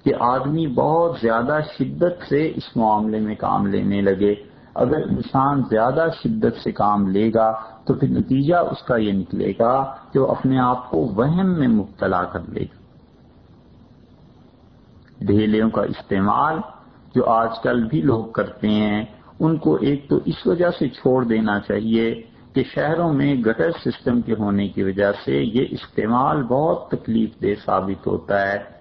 کہ آدمی بہت زیادہ شدت سے اس معاملے میں کام لینے لگے۔ اگر انسان زیادہ شدت سے کام لے گا تو پھر نتیجہ اس کا یہ نکلے گا کہ وہ اپنے آپ کو وہم میں مبتلا کر لے گا۔ ڈھیلیوں کا استعمال جو آج کل بھی لوگ کرتے ہیں، ان کو ایک تو اس وجہ سے چھوڑ دینا چاہیے کہ شہروں میں گٹر سسٹم کے ہونے کی وجہ سے یہ استعمال بہت تکلیف دہ ثابت ہوتا ہے۔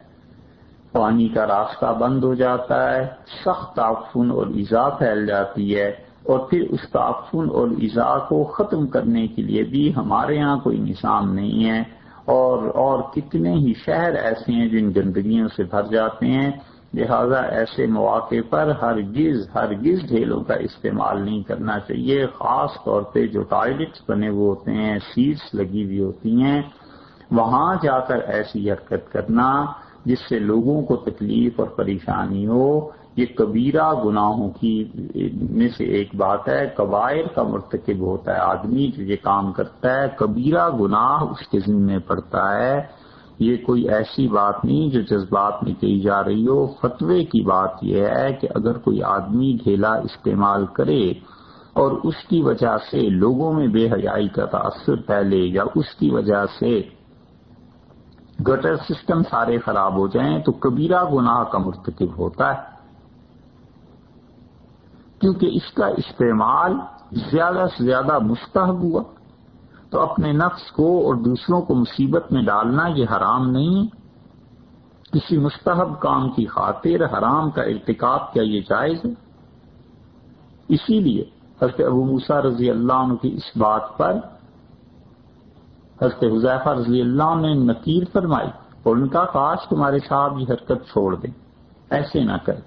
پانی کا راستہ بند ہو جاتا ہے، سخت تعفن اور ایزا پھیل جاتی ہے اور پھر اس تعفن اور ایزا کو ختم کرنے کے لیے بھی ہمارے یہاں کوئی نظام نہیں ہے۔ اور اور کتنے ہی شہر ایسے ہیں جن گندگیوں سے بھر جاتے ہیں، لہذا ایسے مواقع پر ہر گز ہر گز ڈھیلوں کا استعمال نہیں کرنا چاہیے۔ خاص طور پہ جو ٹوائلٹس بنے ہوئے ہوتے ہیں، سیٹس لگی ہوئی ہوتی ہیں، وہاں جا کر ایسی حرکت کرنا جس سے لوگوں کو تکلیف اور پریشانی ہو یہ کبیرہ گناہوں کی میں سے ایک بات ہے قبائر کا مرتکب ہوتا ہے، آدمی جو یہ کام کرتا ہے، کبیرہ گناہ اس کے ذمے پڑتا ہے۔ یہ کوئی ایسی بات نہیں جو جذبات میں کہی جا رہی ہو۔ فتوے کی بات یہ ہے کہ اگر کوئی آدمی ڈھیلا استعمال کرے اور اس کی وجہ سے لوگوں میں بے حیائی کا تاثر پھیلے یا اس کی وجہ سے گٹر سسٹم سارے خراب ہو جائیں تو کبیرہ گناہ کا مرتکب ہوتا ہے۔ کیونکہ اس کا استعمال زیادہ سے زیادہ مستحب ہوا۔ تو اپنے نفس کو اور دوسروں کو مصیبت میں ڈالنا یہ حرام نہیں کسی مستحب کام کی خاطر حرام کا ارتکاب کیا یہ جائز ہے۔ اسی لیے حضرت ابو موسا رضی اللہ عنہ کی اس بات پر حضرت حضیفہ رضی اللہ نے نکیر فرمائی اور ان کا کاش تمہارے صاحب یہ حرکت چھوڑ دیں۔ ایسے نہ کرے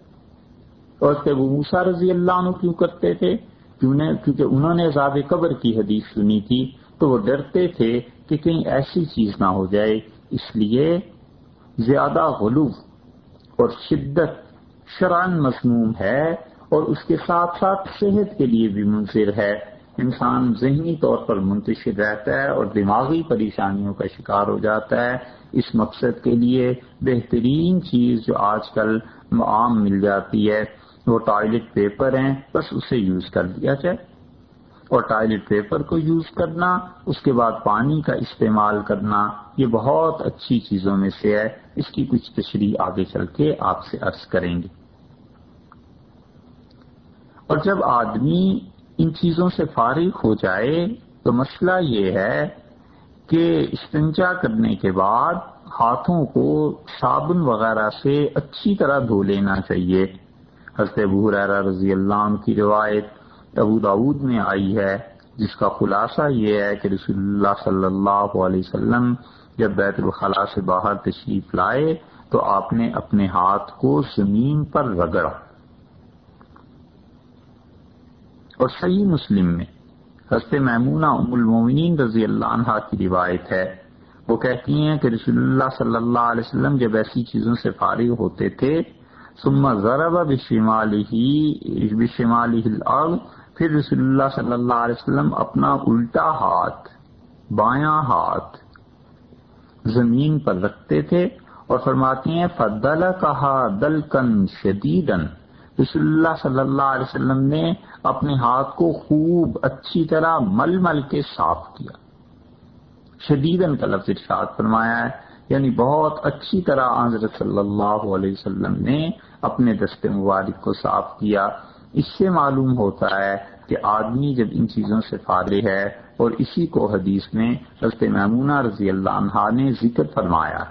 اور حضرت ابو موسا رضی اللہ عنہ کیوں کرتے تھے؟ کیونکہ انہوں نے عذاب قبر کی حدیث سنی تھی تو وہ ڈرتے تھے کہ کہیں ایسی چیز نہ ہو جائے۔ اس لیے زیادہ غلوف اور شدت شران مصنوع ہے اور اس کے ساتھ ساتھ صحت کے لیے بھی منظر ہے۔ انسان ذہنی طور پر منتشر رہتا ہے اور دماغی پریشانیوں کا شکار ہو جاتا ہے۔ اس مقصد کے لیے بہترین چیز جو آج کل عام مل جاتی ہے، وہ ٹوائلٹ پیپر ہیں، بس اسے یوز کر دیا جائے۔ اور ٹوائلٹ پیپر کو یوز کرنا، اس کے بعد پانی کا استعمال کرنا، یہ بہت اچھی چیزوں میں سے ہے۔ اس کی کچھ تشریح آگے چل کے آپ سے عرض کریں گے۔ اور جب آدمی ان چیزوں سے فارغ ہو جائے تو مسئلہ یہ ہے کہ استنجا کرنے کے بعد ہاتھوں کو صابن وغیرہ سے اچھی طرح دھو لینا چاہیے۔ حضرت ابو رضی اللہ عنہ کی روایت ابو داود میں آئی ہے، جس کا خلاصہ یہ ہے کہ رسول اللہ صلی اللہ علیہ وسلم جب بیت الخلاء سے باہر تشریف لائے تو آپ نے اپنے ہاتھ کو زمین پر رگڑا۔ اور صحیح مسلم میں۔ حضرت میمونہ ام المومنین رضی اللہ عنہ کی روایت ہے۔ وہ کہتی ہیں کہ رسول اللہ صلی اللہ علیہ وسلم جب ایسی چیزوں سے فارغ ہوتے تھے، ثم ضرب بشمالی الارض، پھر رسول اللہ صلی اللہ علیہ وسلم اپنا الٹا ہاتھ، بایاں ہاتھ زمین پر رکھتے تھے اور فرماتی ہیں فدل کہا دل کن شدیدن رسول اللہ صلی اللہ علیہ وسلم نے اپنے ہاتھ کو خوب اچھی طرح مل مل کے صاف کیا۔ شدیدن کا لفظ ارشاد فرمایا ہے یعنی بہت اچھی طرح حضرت صلی اللہ علیہ وسلم نے اپنے دست مبارک کو صاف کیا۔ اس سے معلوم ہوتا ہے کہ آدمی جب ان چیزوں سے فارغ ہے، اور اسی کو حدیث میں حضرت محمونہ رضی اللہ عنہ نے ذکر فرمایا۔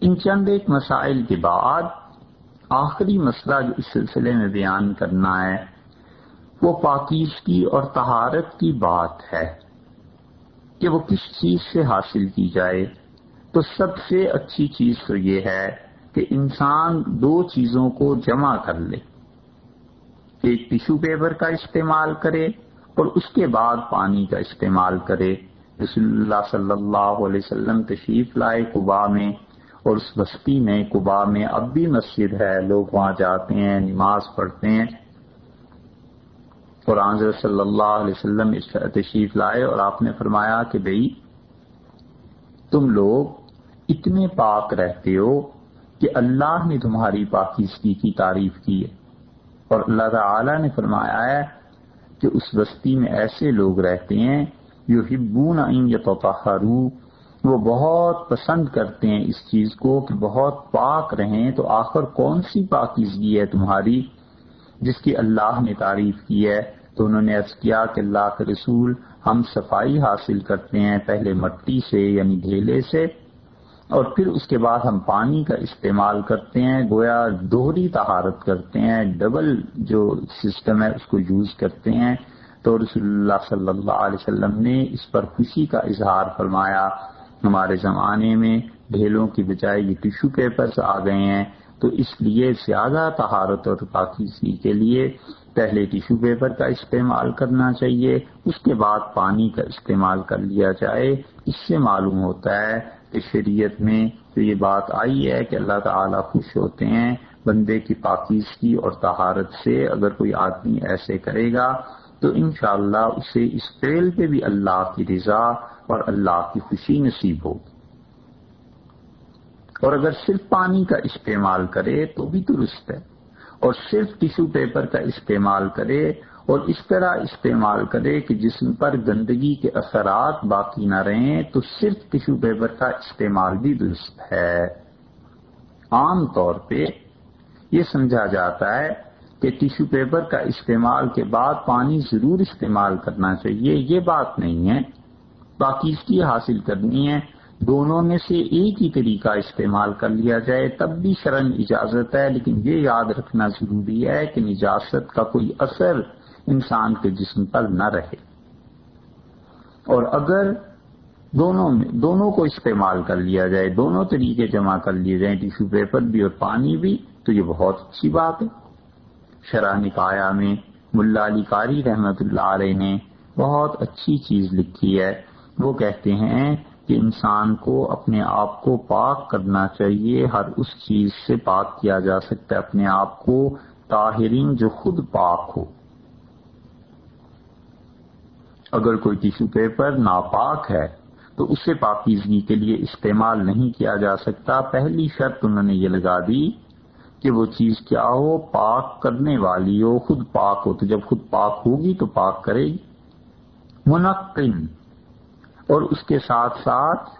ان چند ایک مسائل کے بعد آخری مسئلہ جو اس سلسلے میں بیان کرنا ہے، وہ پاکیزگی اور تہارت کی بات ہے کہ وہ کس چیز سے حاصل کی جائے۔ تو سب سے اچھی چیز تو یہ ہے کہ انسان دو چیزوں کو جمع کر لے۔ ایک ٹیشو پیپر کا استعمال کرے اور اس کے بعد پانی کا استعمال کرے۔ رسول اللہ صلی اللہ علیہ وسلم تشریف لائے کبا میں اور اس بستی میں کبا میں اب بھی مسجد ہے، لوگ وہاں جاتے ہیں، نماز پڑھتے ہیں۔ اور آنظر صلی اللہ علیہ وسلم تشریف لائے اور آپ نے فرمایا کہ بھئی، تم لوگ اتنے پاک رہتے ہو کہ اللہ نے تمہاری پاکیزگی کی تعریف کی ہے۔ اور اللہ تعالی نے فرمایا ہے کہ اس بستی میں ایسے لوگ رہتے ہیں جو ہبون وہ بہت پسند کرتے ہیں اس چیز کو کہ بہت پاک رہیں، تو آخر کون سی پاکیزگی ہے تمہاری جس کی اللہ نے تعریف کی ہے؟ تو انہوں نے عرض کیا کہ اللہ کے رسول ہم صفائی حاصل کرتے ہیں پہلے مٹی سے یعنی ڈھیلے سے، اور پھر اس کے بعد ہم پانی کا استعمال کرتے ہیں، گویا دوہری طہارت کرتے ہیں، ڈبل جو سسٹم ہے اس کو یوز کرتے ہیں۔ تو رسول اللہ صلی اللہ علیہ وسلم نے اس پر خوشی کا اظہار فرمایا۔ ہمارے زمانے میں ڈھیلوں کی بجائے یہ ٹیشو پیپرز آ گئے ہیں، تو اس لیے زیادہ طہارت اور پاکیزگی کے لیے پہلے ٹیشو پیپر کا استعمال کرنا چاہیے، اس کے بعد پانی کا استعمال کر لیا جائے۔ اس سے معلوم ہوتا ہے کہ شریعت میں تو یہ بات آئی ہے کہ اللہ تعالی خوش ہوتے ہیں بندے کی پاکیزگی اور طہارت سے۔ اگر کوئی آدمی ایسے کرے گا تو انشاءاللہ اسے اس فیل پہ بھی اللہ کی رضا اور اللہ کی خوشی نصیب ہوگی۔ اور اگر صرف پانی کا استعمال کرے تو بھی درست ہے۔ اور صرف ٹیشو پیپر کا استعمال کرے اور اس طرح استعمال کرے کہ جسم پر گندگی کے اثرات باقی نہ رہیں تو صرف ٹیشو پیپر کا استعمال بھی درست ہے۔ عام طور پہ یہ سمجھا جاتا ہے کہ ٹیشو پیپر کا استعمال کے بعد پانی ضرور استعمال کرنا چاہیے، یہ بات نہیں ہے۔ پاکیزگی حاصل کرنی ہے۔ دونوں میں سے ایک ہی طریقہ استعمال کر لیا جائے، تب بھی شرن اجازت ہے، لیکن یہ یاد رکھنا ضروری ہے کہ نجاست کا کوئی اثر انسان کے جسم پر نہ رہے۔ اور اگر دونوں میں، دونوں کو استعمال کر لیا جائے، دونوں طریقے جمع کر لیے جائیں، ٹیشو پیپر بھی اور پانی بھی، تو یہ بہت اچھی بات ہے۔ شرح نکایا میں ملا علی کاری رحمت اللہ علیہ نے بہت اچھی چیز لکھی ہے۔ وہ کہتے ہیں کہ انسان کو اپنے آپ کو پاک کرنا چاہیے، ہر اس چیز سے پاک کیا جا سکتا ہے، اپنے آپ کو طاہرین جو خود پاک ہو۔ اگر کوئی ٹیشو پیپر ناپاک ہے، تو اسے پاکیزگی کے لیے استعمال نہیں کیا جا سکتا۔ پہلی شرط انہوں نے یہ لگا دی کہ وہ چیز کیا ہو؟ پاک کرنے والی ہو، خود پاک ہو، تو جب خود پاک ہوگی تو پاک کرے گی۔ منقم۔ اور اس کے ساتھ ساتھ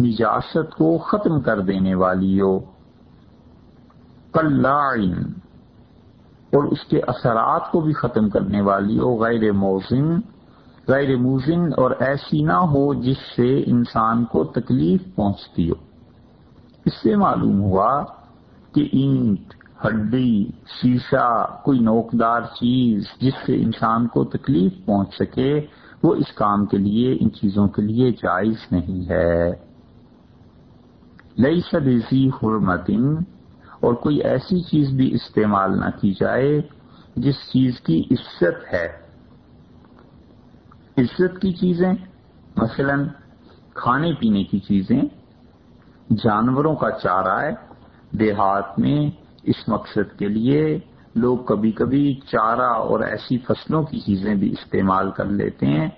نجاست کو ختم کر دینے والی ہو۔ کلائن اور اس کے اثرات کو بھی ختم کرنے والی ہو۔ غیر موزن۔ غیر موزن اور ایسی نہ ہو جس سے انسان کو تکلیف پہنچتی ہو۔ اس سے معلوم ہوا کہ اینٹ، ہڈی، شیشہ، کوئی نوکدار چیز جس سے انسان کو تکلیف پہنچ سکے، وہ اس کام کے لیے، ان چیزوں کے لیے جائز نہیں ہے۔ لئی سدیسی حرمتن، اور کوئی ایسی چیز بھی استعمال نہ کی جائے جس چیز کی عزت ہے۔ عزت کی چیزیں، مثلا کھانے پینے کی چیزیں، جانوروں کا چارہ ہے دیہات میں اس مقصد کے لیے لوگ کبھی کبھی چارہ اور ایسی فصلوں کی چیزیں بھی استعمال کر لیتے ہیں۔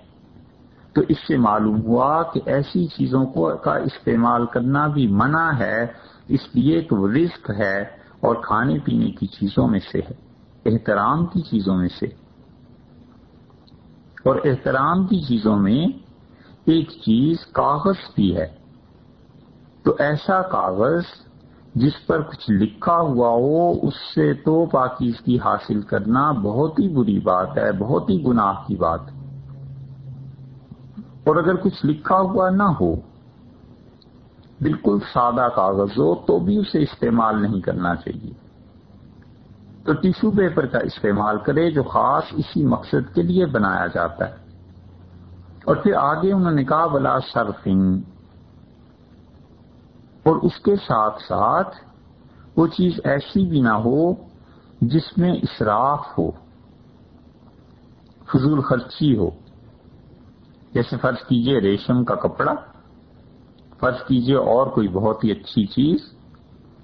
تو اس سے معلوم ہوا کہ ایسی چیزوں کو کا استعمال کرنا بھی منع ہے، اس لیے کہ وہ رزق ہے اور کھانے پینے کی چیزوں میں سے ہے، احترام کی چیزوں میں سے۔ اور احترام کی چیزوں میں ایک چیز کاغذ بھی ہے۔ تو ایسا کاغذ جس پر کچھ لکھا ہوا ہو، اس سے تو پاکیزگی حاصل کرنا بہت ہی بری بات ہے، بہت ہی گناہ کی بات ہے۔ اور اگر کچھ لکھا ہوا نہ ہو، بالکل سادہ کاغذ ہو، تو بھی اسے استعمال نہیں کرنا چاہیے۔ تو ٹیشو پیپر کا استعمال کرے جو خاص اسی مقصد کے لیے بنایا جاتا ہے۔ اور پھر آگے انہوں نے کہا بلا سرفنگ اور اس کے ساتھ ساتھ وہ چیز ایسی بھی نہ ہو جس میں اسراف ہو، فضول خرچی ہو۔ جیسے فرض کیجیے ریشم کا کپڑا، فرض کیجیے اور کوئی بہت ہی اچھی چیز۔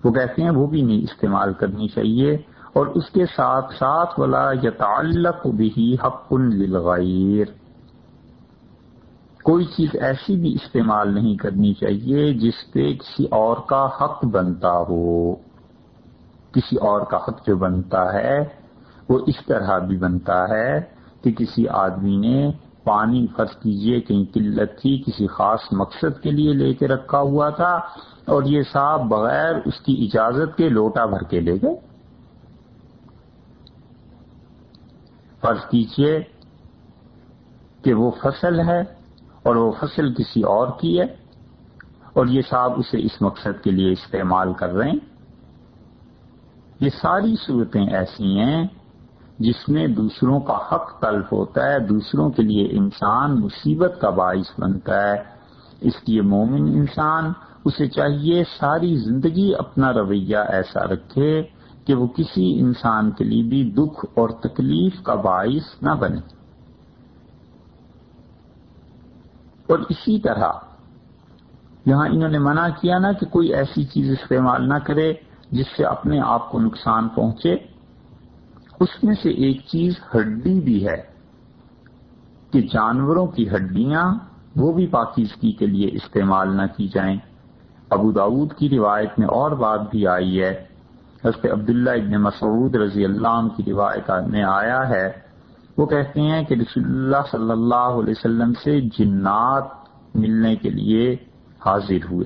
وہ کہتے ہیں وہ بھی نہیں استعمال کرنی چاہیے۔ اور اس کے ساتھ ساتھ والا یا تعلق بھی حق للغیر کوئی چیز ایسی بھی استعمال نہیں کرنی چاہیے جس پہ کسی اور کا حق بنتا ہو۔ کسی اور کا حق جو بنتا ہے، وہ اس طرح بھی بنتا ہے کہ کسی آدمی نے پانی فرض کیجیے کہیں قلت تھی، کسی خاص مقصد کے لیے لے کے رکھا ہوا تھا اور یہ صاحب بغیر اس کی اجازت کے لوٹا بھر کے لے گئے۔ فرض کیجیے کہ وہ فصل ہے۔ اور وہ فصل کسی اور کی ہے اور یہ صاحب اسے اس مقصد کے لیے استعمال کر رہے ہیں۔ یہ ساری صورتیں ایسی ہیں جس میں دوسروں کا حق تلف ہوتا ہے، دوسروں کے لیے انسان مصیبت کا باعث بنتا ہے۔ اس لیے مومن انسان اسے چاہیے ساری زندگی اپنا رویہ ایسا رکھے کہ وہ کسی انسان کے لیے بھی دکھ اور تکلیف کا باعث نہ بنے۔ اور اسی طرح یہاں انہوں نے منع کیا نا کہ کوئی ایسی چیز استعمال نہ کرے جس سے اپنے آپ کو نقصان پہنچے۔ اس میں سے ایک چیز ہڈی بھی ہے کہ جانوروں کی ہڈیاں وہ بھی پاکیزگی کے لیے استعمال نہ کی جائیں۔ ابو داود کی روایت میں اور بات بھی آئی ہے۔ حضرت عبداللہ ابن مسعود رضی اللہ عنہ کی روایت میں آیا ہے وہ کہتے ہیں کہ رسول اللہ صلی اللہ علیہ وسلم سے جنات ملنے کے لیے حاضر ہوئے۔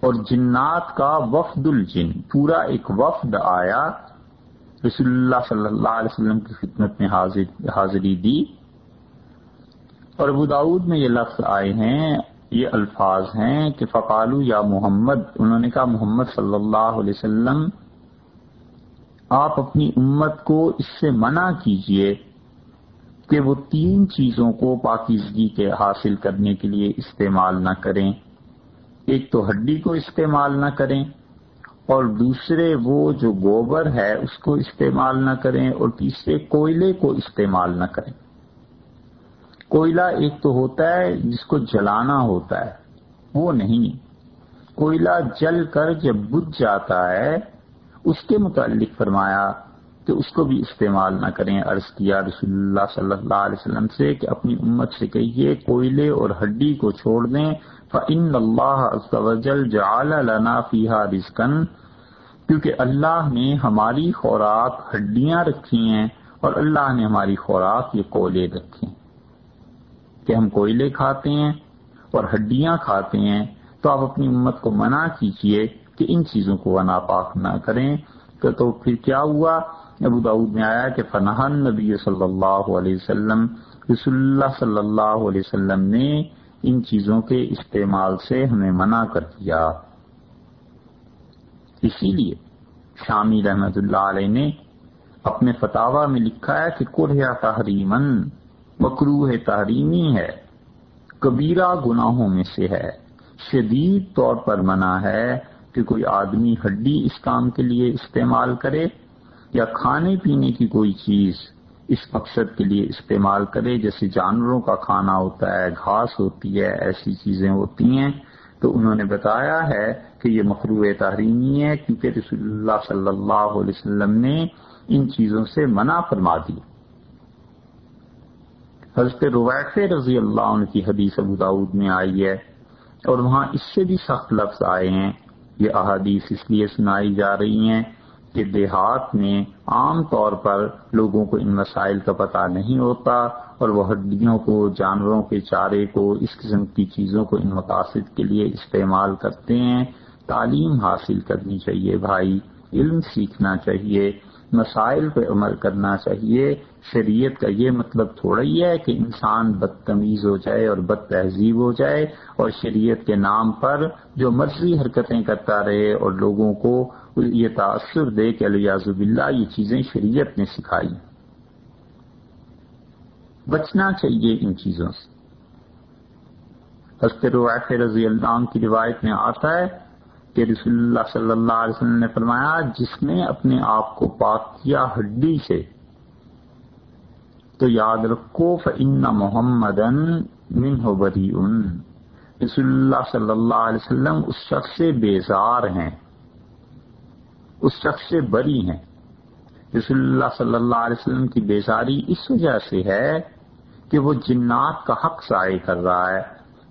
اور جنات کا وفد الجن، پورا ایک وفد آیا رسول اللہ صلی اللہ علیہ وسلم کی خدمت میں حاضر، حاضری دی۔ اور ابو داود میں یہ لفظ آئے ہیں، یہ الفاظ ہیں کہ فقالو یا محمد، انہوں نے کہا محمد صلی اللہ علیہ وسلم آپ اپنی امت کو اس سے منع کیجیے کہ وہ تین چیزوں کو پاکیزگی کے حاصل کرنے کے لیے استعمال نہ کریں۔ ایک تو ہڈی کو استعمال نہ کریں اور دوسرے وہ جو گوبر ہے اس کو استعمال نہ کریں اور تیسرے کوئلے کو استعمال نہ کریں۔ کوئلہ ایک تو ہوتا ہے جس کو جلانا ہوتا ہے، وہ نہیں۔ کوئلہ جل کر جب بجھ جاتا ہے اس کے متعلق فرمایا کہ اس کو بھی استعمال نہ کریں۔ عرض کیا رسول اللہ صلی اللہ علیہ وسلم سے کہ اپنی امت سے کہیے کوئلے اور ہڈی کو چھوڑ دیں۔ فن اللہ جعل لنا فیحا رزقن کیونکہ اللہ نے ہماری خوراک ہڈیاں رکھی ہیں اور اللہ نے ہماری خوراک یہ کوئلے رکھے ہیں۔ کہ ہم کوئلے کھاتے ہیں اور ہڈیاں کھاتے ہیں تو آپ اپنی امت کو منع کیجیے کہ ان چیزوں کو ناپاک نہ کریں۔ تو پھر کیا ہوا؟ ابو داود میں آیا کہ فنحن نبی صلی اللہ علیہ وسلم، رسول اللہ صلی اللہ علیہ وسلم نے ان چیزوں کے استعمال سے ہمیں منع کر دیا۔ اسی لیے شامی رحمت اللہ علیہ نے اپنے فتوا میں لکھا ہے کہ کریا تحریمن مکروح تحریمی ہے، کبیرہ گناہوں میں سے ہے، شدید طور پر منع ہے کہ کوئی آدمی ہڈی اس کام کے لیے استعمال کرے یا کھانے پینے کی کوئی چیز اس مقصد کے لیے استعمال کرے، جیسے جانوروں کا کھانا ہوتا ہے، گھاس ہوتی ہے، ایسی چیزیں ہوتی ہیں۔ تو انہوں نے بتایا ہے کہ یہ مخروع تحریمی ہے، کیونکہ رسول اللہ صلی اللہ علیہ وسلم نے ان چیزوں سے منع فرما دی۔ حضرت رویت رضی اللہ عنہ کی حدیث ابو داود میں آئی ہے اور وہاں اس سے بھی سخت لفظ آئے ہیں یہ احادیث اس لیے سنائی جا رہی ہیں کہ دیہات میں عام طور پر لوگوں کو ان مسائل کا پتہ نہیں ہوتا اور وہ ہڈیوں کو، جانوروں کے چارے کو، اس قسم کی چیزوں کو ان مقاصد کے لیے استعمال کرتے ہیں۔ تعلیم حاصل کرنی چاہیے بھائی، علم سیکھنا چاہیے۔ مسائل پہ عمل کرنا چاہیے۔ شریعت کا یہ مطلب تھوڑا ہی ہے کہ انسان بدتمیز ہو جائے اور بد تہذیب ہو جائے اور شریعت کے نام پر جو مرضی حرکتیں کرتا رہے اور لوگوں کو یہ تاثر دے کہ الیاز باللہ یہ چیزیں شریعت نے سکھائی۔ بچنا چاہیے ان چیزوں سے۔ حضرت روایت رضی اللہ عنہ کی روایت میں آتا ہے کہ رسول اللہ صلی اللہ علیہ وسلم نے فرمایا، جس نے اپنے آپ کو پاک کیا ہڈی سے، تو یاد رکھو فن محمد من ہو بری ان رسول اللہ صلی اللہ علیہ وسلم اس شخص سے بیزار ہیں، اس شخص سے بری ہیں۔ رسول اللہ صلی اللہ علیہ وسلم کی بیزاری اس وجہ سے ہے کہ وہ جنات کا حق ضائع کر رہا ہے،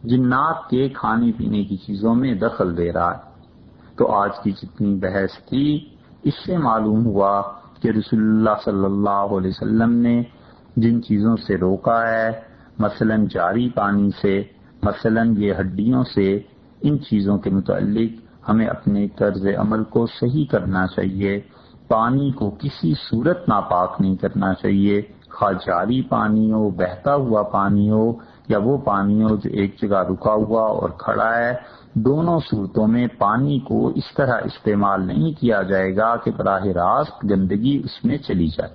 جنات کے کھانے پینے کی چیزوں میں دخل دے رہا ہے۔ تو آج کی جتنی بحث تھی اس سے معلوم ہوا کہ رسول اللہ صلی اللہ علیہ وسلم نے جن چیزوں سے روکا ہے، مثلا جاری پانی سے، مثلا یہ ہڈیوں سے، ان چیزوں کے متعلق ہمیں اپنے طرز عمل کو صحیح کرنا چاہیے، پانی کو کسی صورت ناپاک نہیں کرنا چاہیے۔ خواہ جاری پانی ہو بہتا ہوا پانی ہو یا وہ پانی ہو جو ایک جگہ رکا ہوا اور کھڑا ہے، دونوں صورتوں میں پانی کو اس طرح استعمال نہیں کیا جائے گا کہ براہ راست گندگی اس میں چلی جائے۔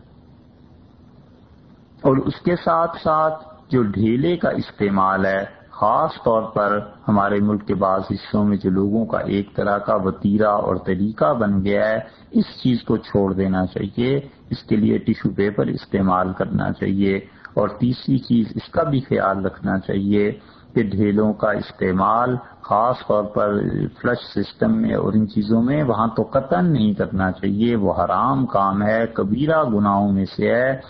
اور اس کے ساتھ ساتھ جو ڈھیلے کا استعمال ہے، خاص طور پر ہمارے ملک کے بعض حصوں میں جو لوگوں کا ایک طرح کا وطیرہ اور طریقہ بن گیا ہے، اس چیز کو چھوڑ دینا چاہیے، اس کے لیے ٹیشو پیپر استعمال کرنا چاہیے۔ اور تیسری چیز اس کا بھی خیال رکھنا چاہیے کہ ڈھیلوں کا استعمال خاص طور پر فلش سسٹم میں اور ان چیزوں میں وہاں تو قطن نہیں کرنا چاہیے، وہ حرام کام ہے، کبیرہ گناہوں میں سے ہے۔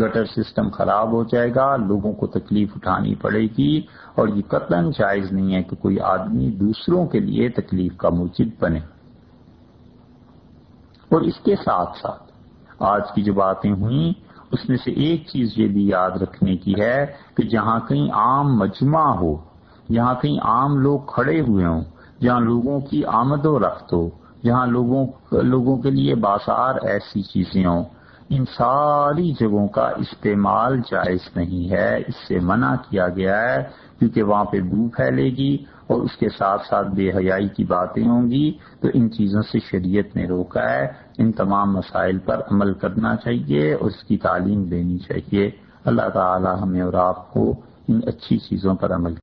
گٹر سسٹم خراب ہو جائے گا، لوگوں کو تکلیف اٹھانی پڑے گی اور یہ قطن جائز نہیں ہے کہ کوئی آدمی دوسروں کے لیے تکلیف کا موجد بنے۔ اور اس کے ساتھ ساتھ آج کی جو باتیں ہوئیں اس میں سے ایک چیز یہ بھی یاد رکھنے کی ہے کہ جہاں کہیں عام مجمع ہو، جہاں کہیں عام لوگ کھڑے ہوئے ہوں، جہاں لوگوں کی آمد و رفت ہو، جہاں لوگوں لوگوں کے لیے بازار ایسی چیزیں ہوں، ان ساری جگہوں کا استعمال جائز نہیں ہے۔ اس سے منع کیا گیا ہے کیونکہ وہاں پہ بو پھیلے گی اور اس کے ساتھ ساتھ بے حیائی کی باتیں ہوں گی، تو ان چیزوں سے شریعت نے روکا ہے۔ ان تمام مسائل پر عمل کرنا چاہیے اور اس کی تعلیم دینی چاہیے۔ اللہ تعالی ہمیں اور آپ کو ان اچھی چیزوں پر عمل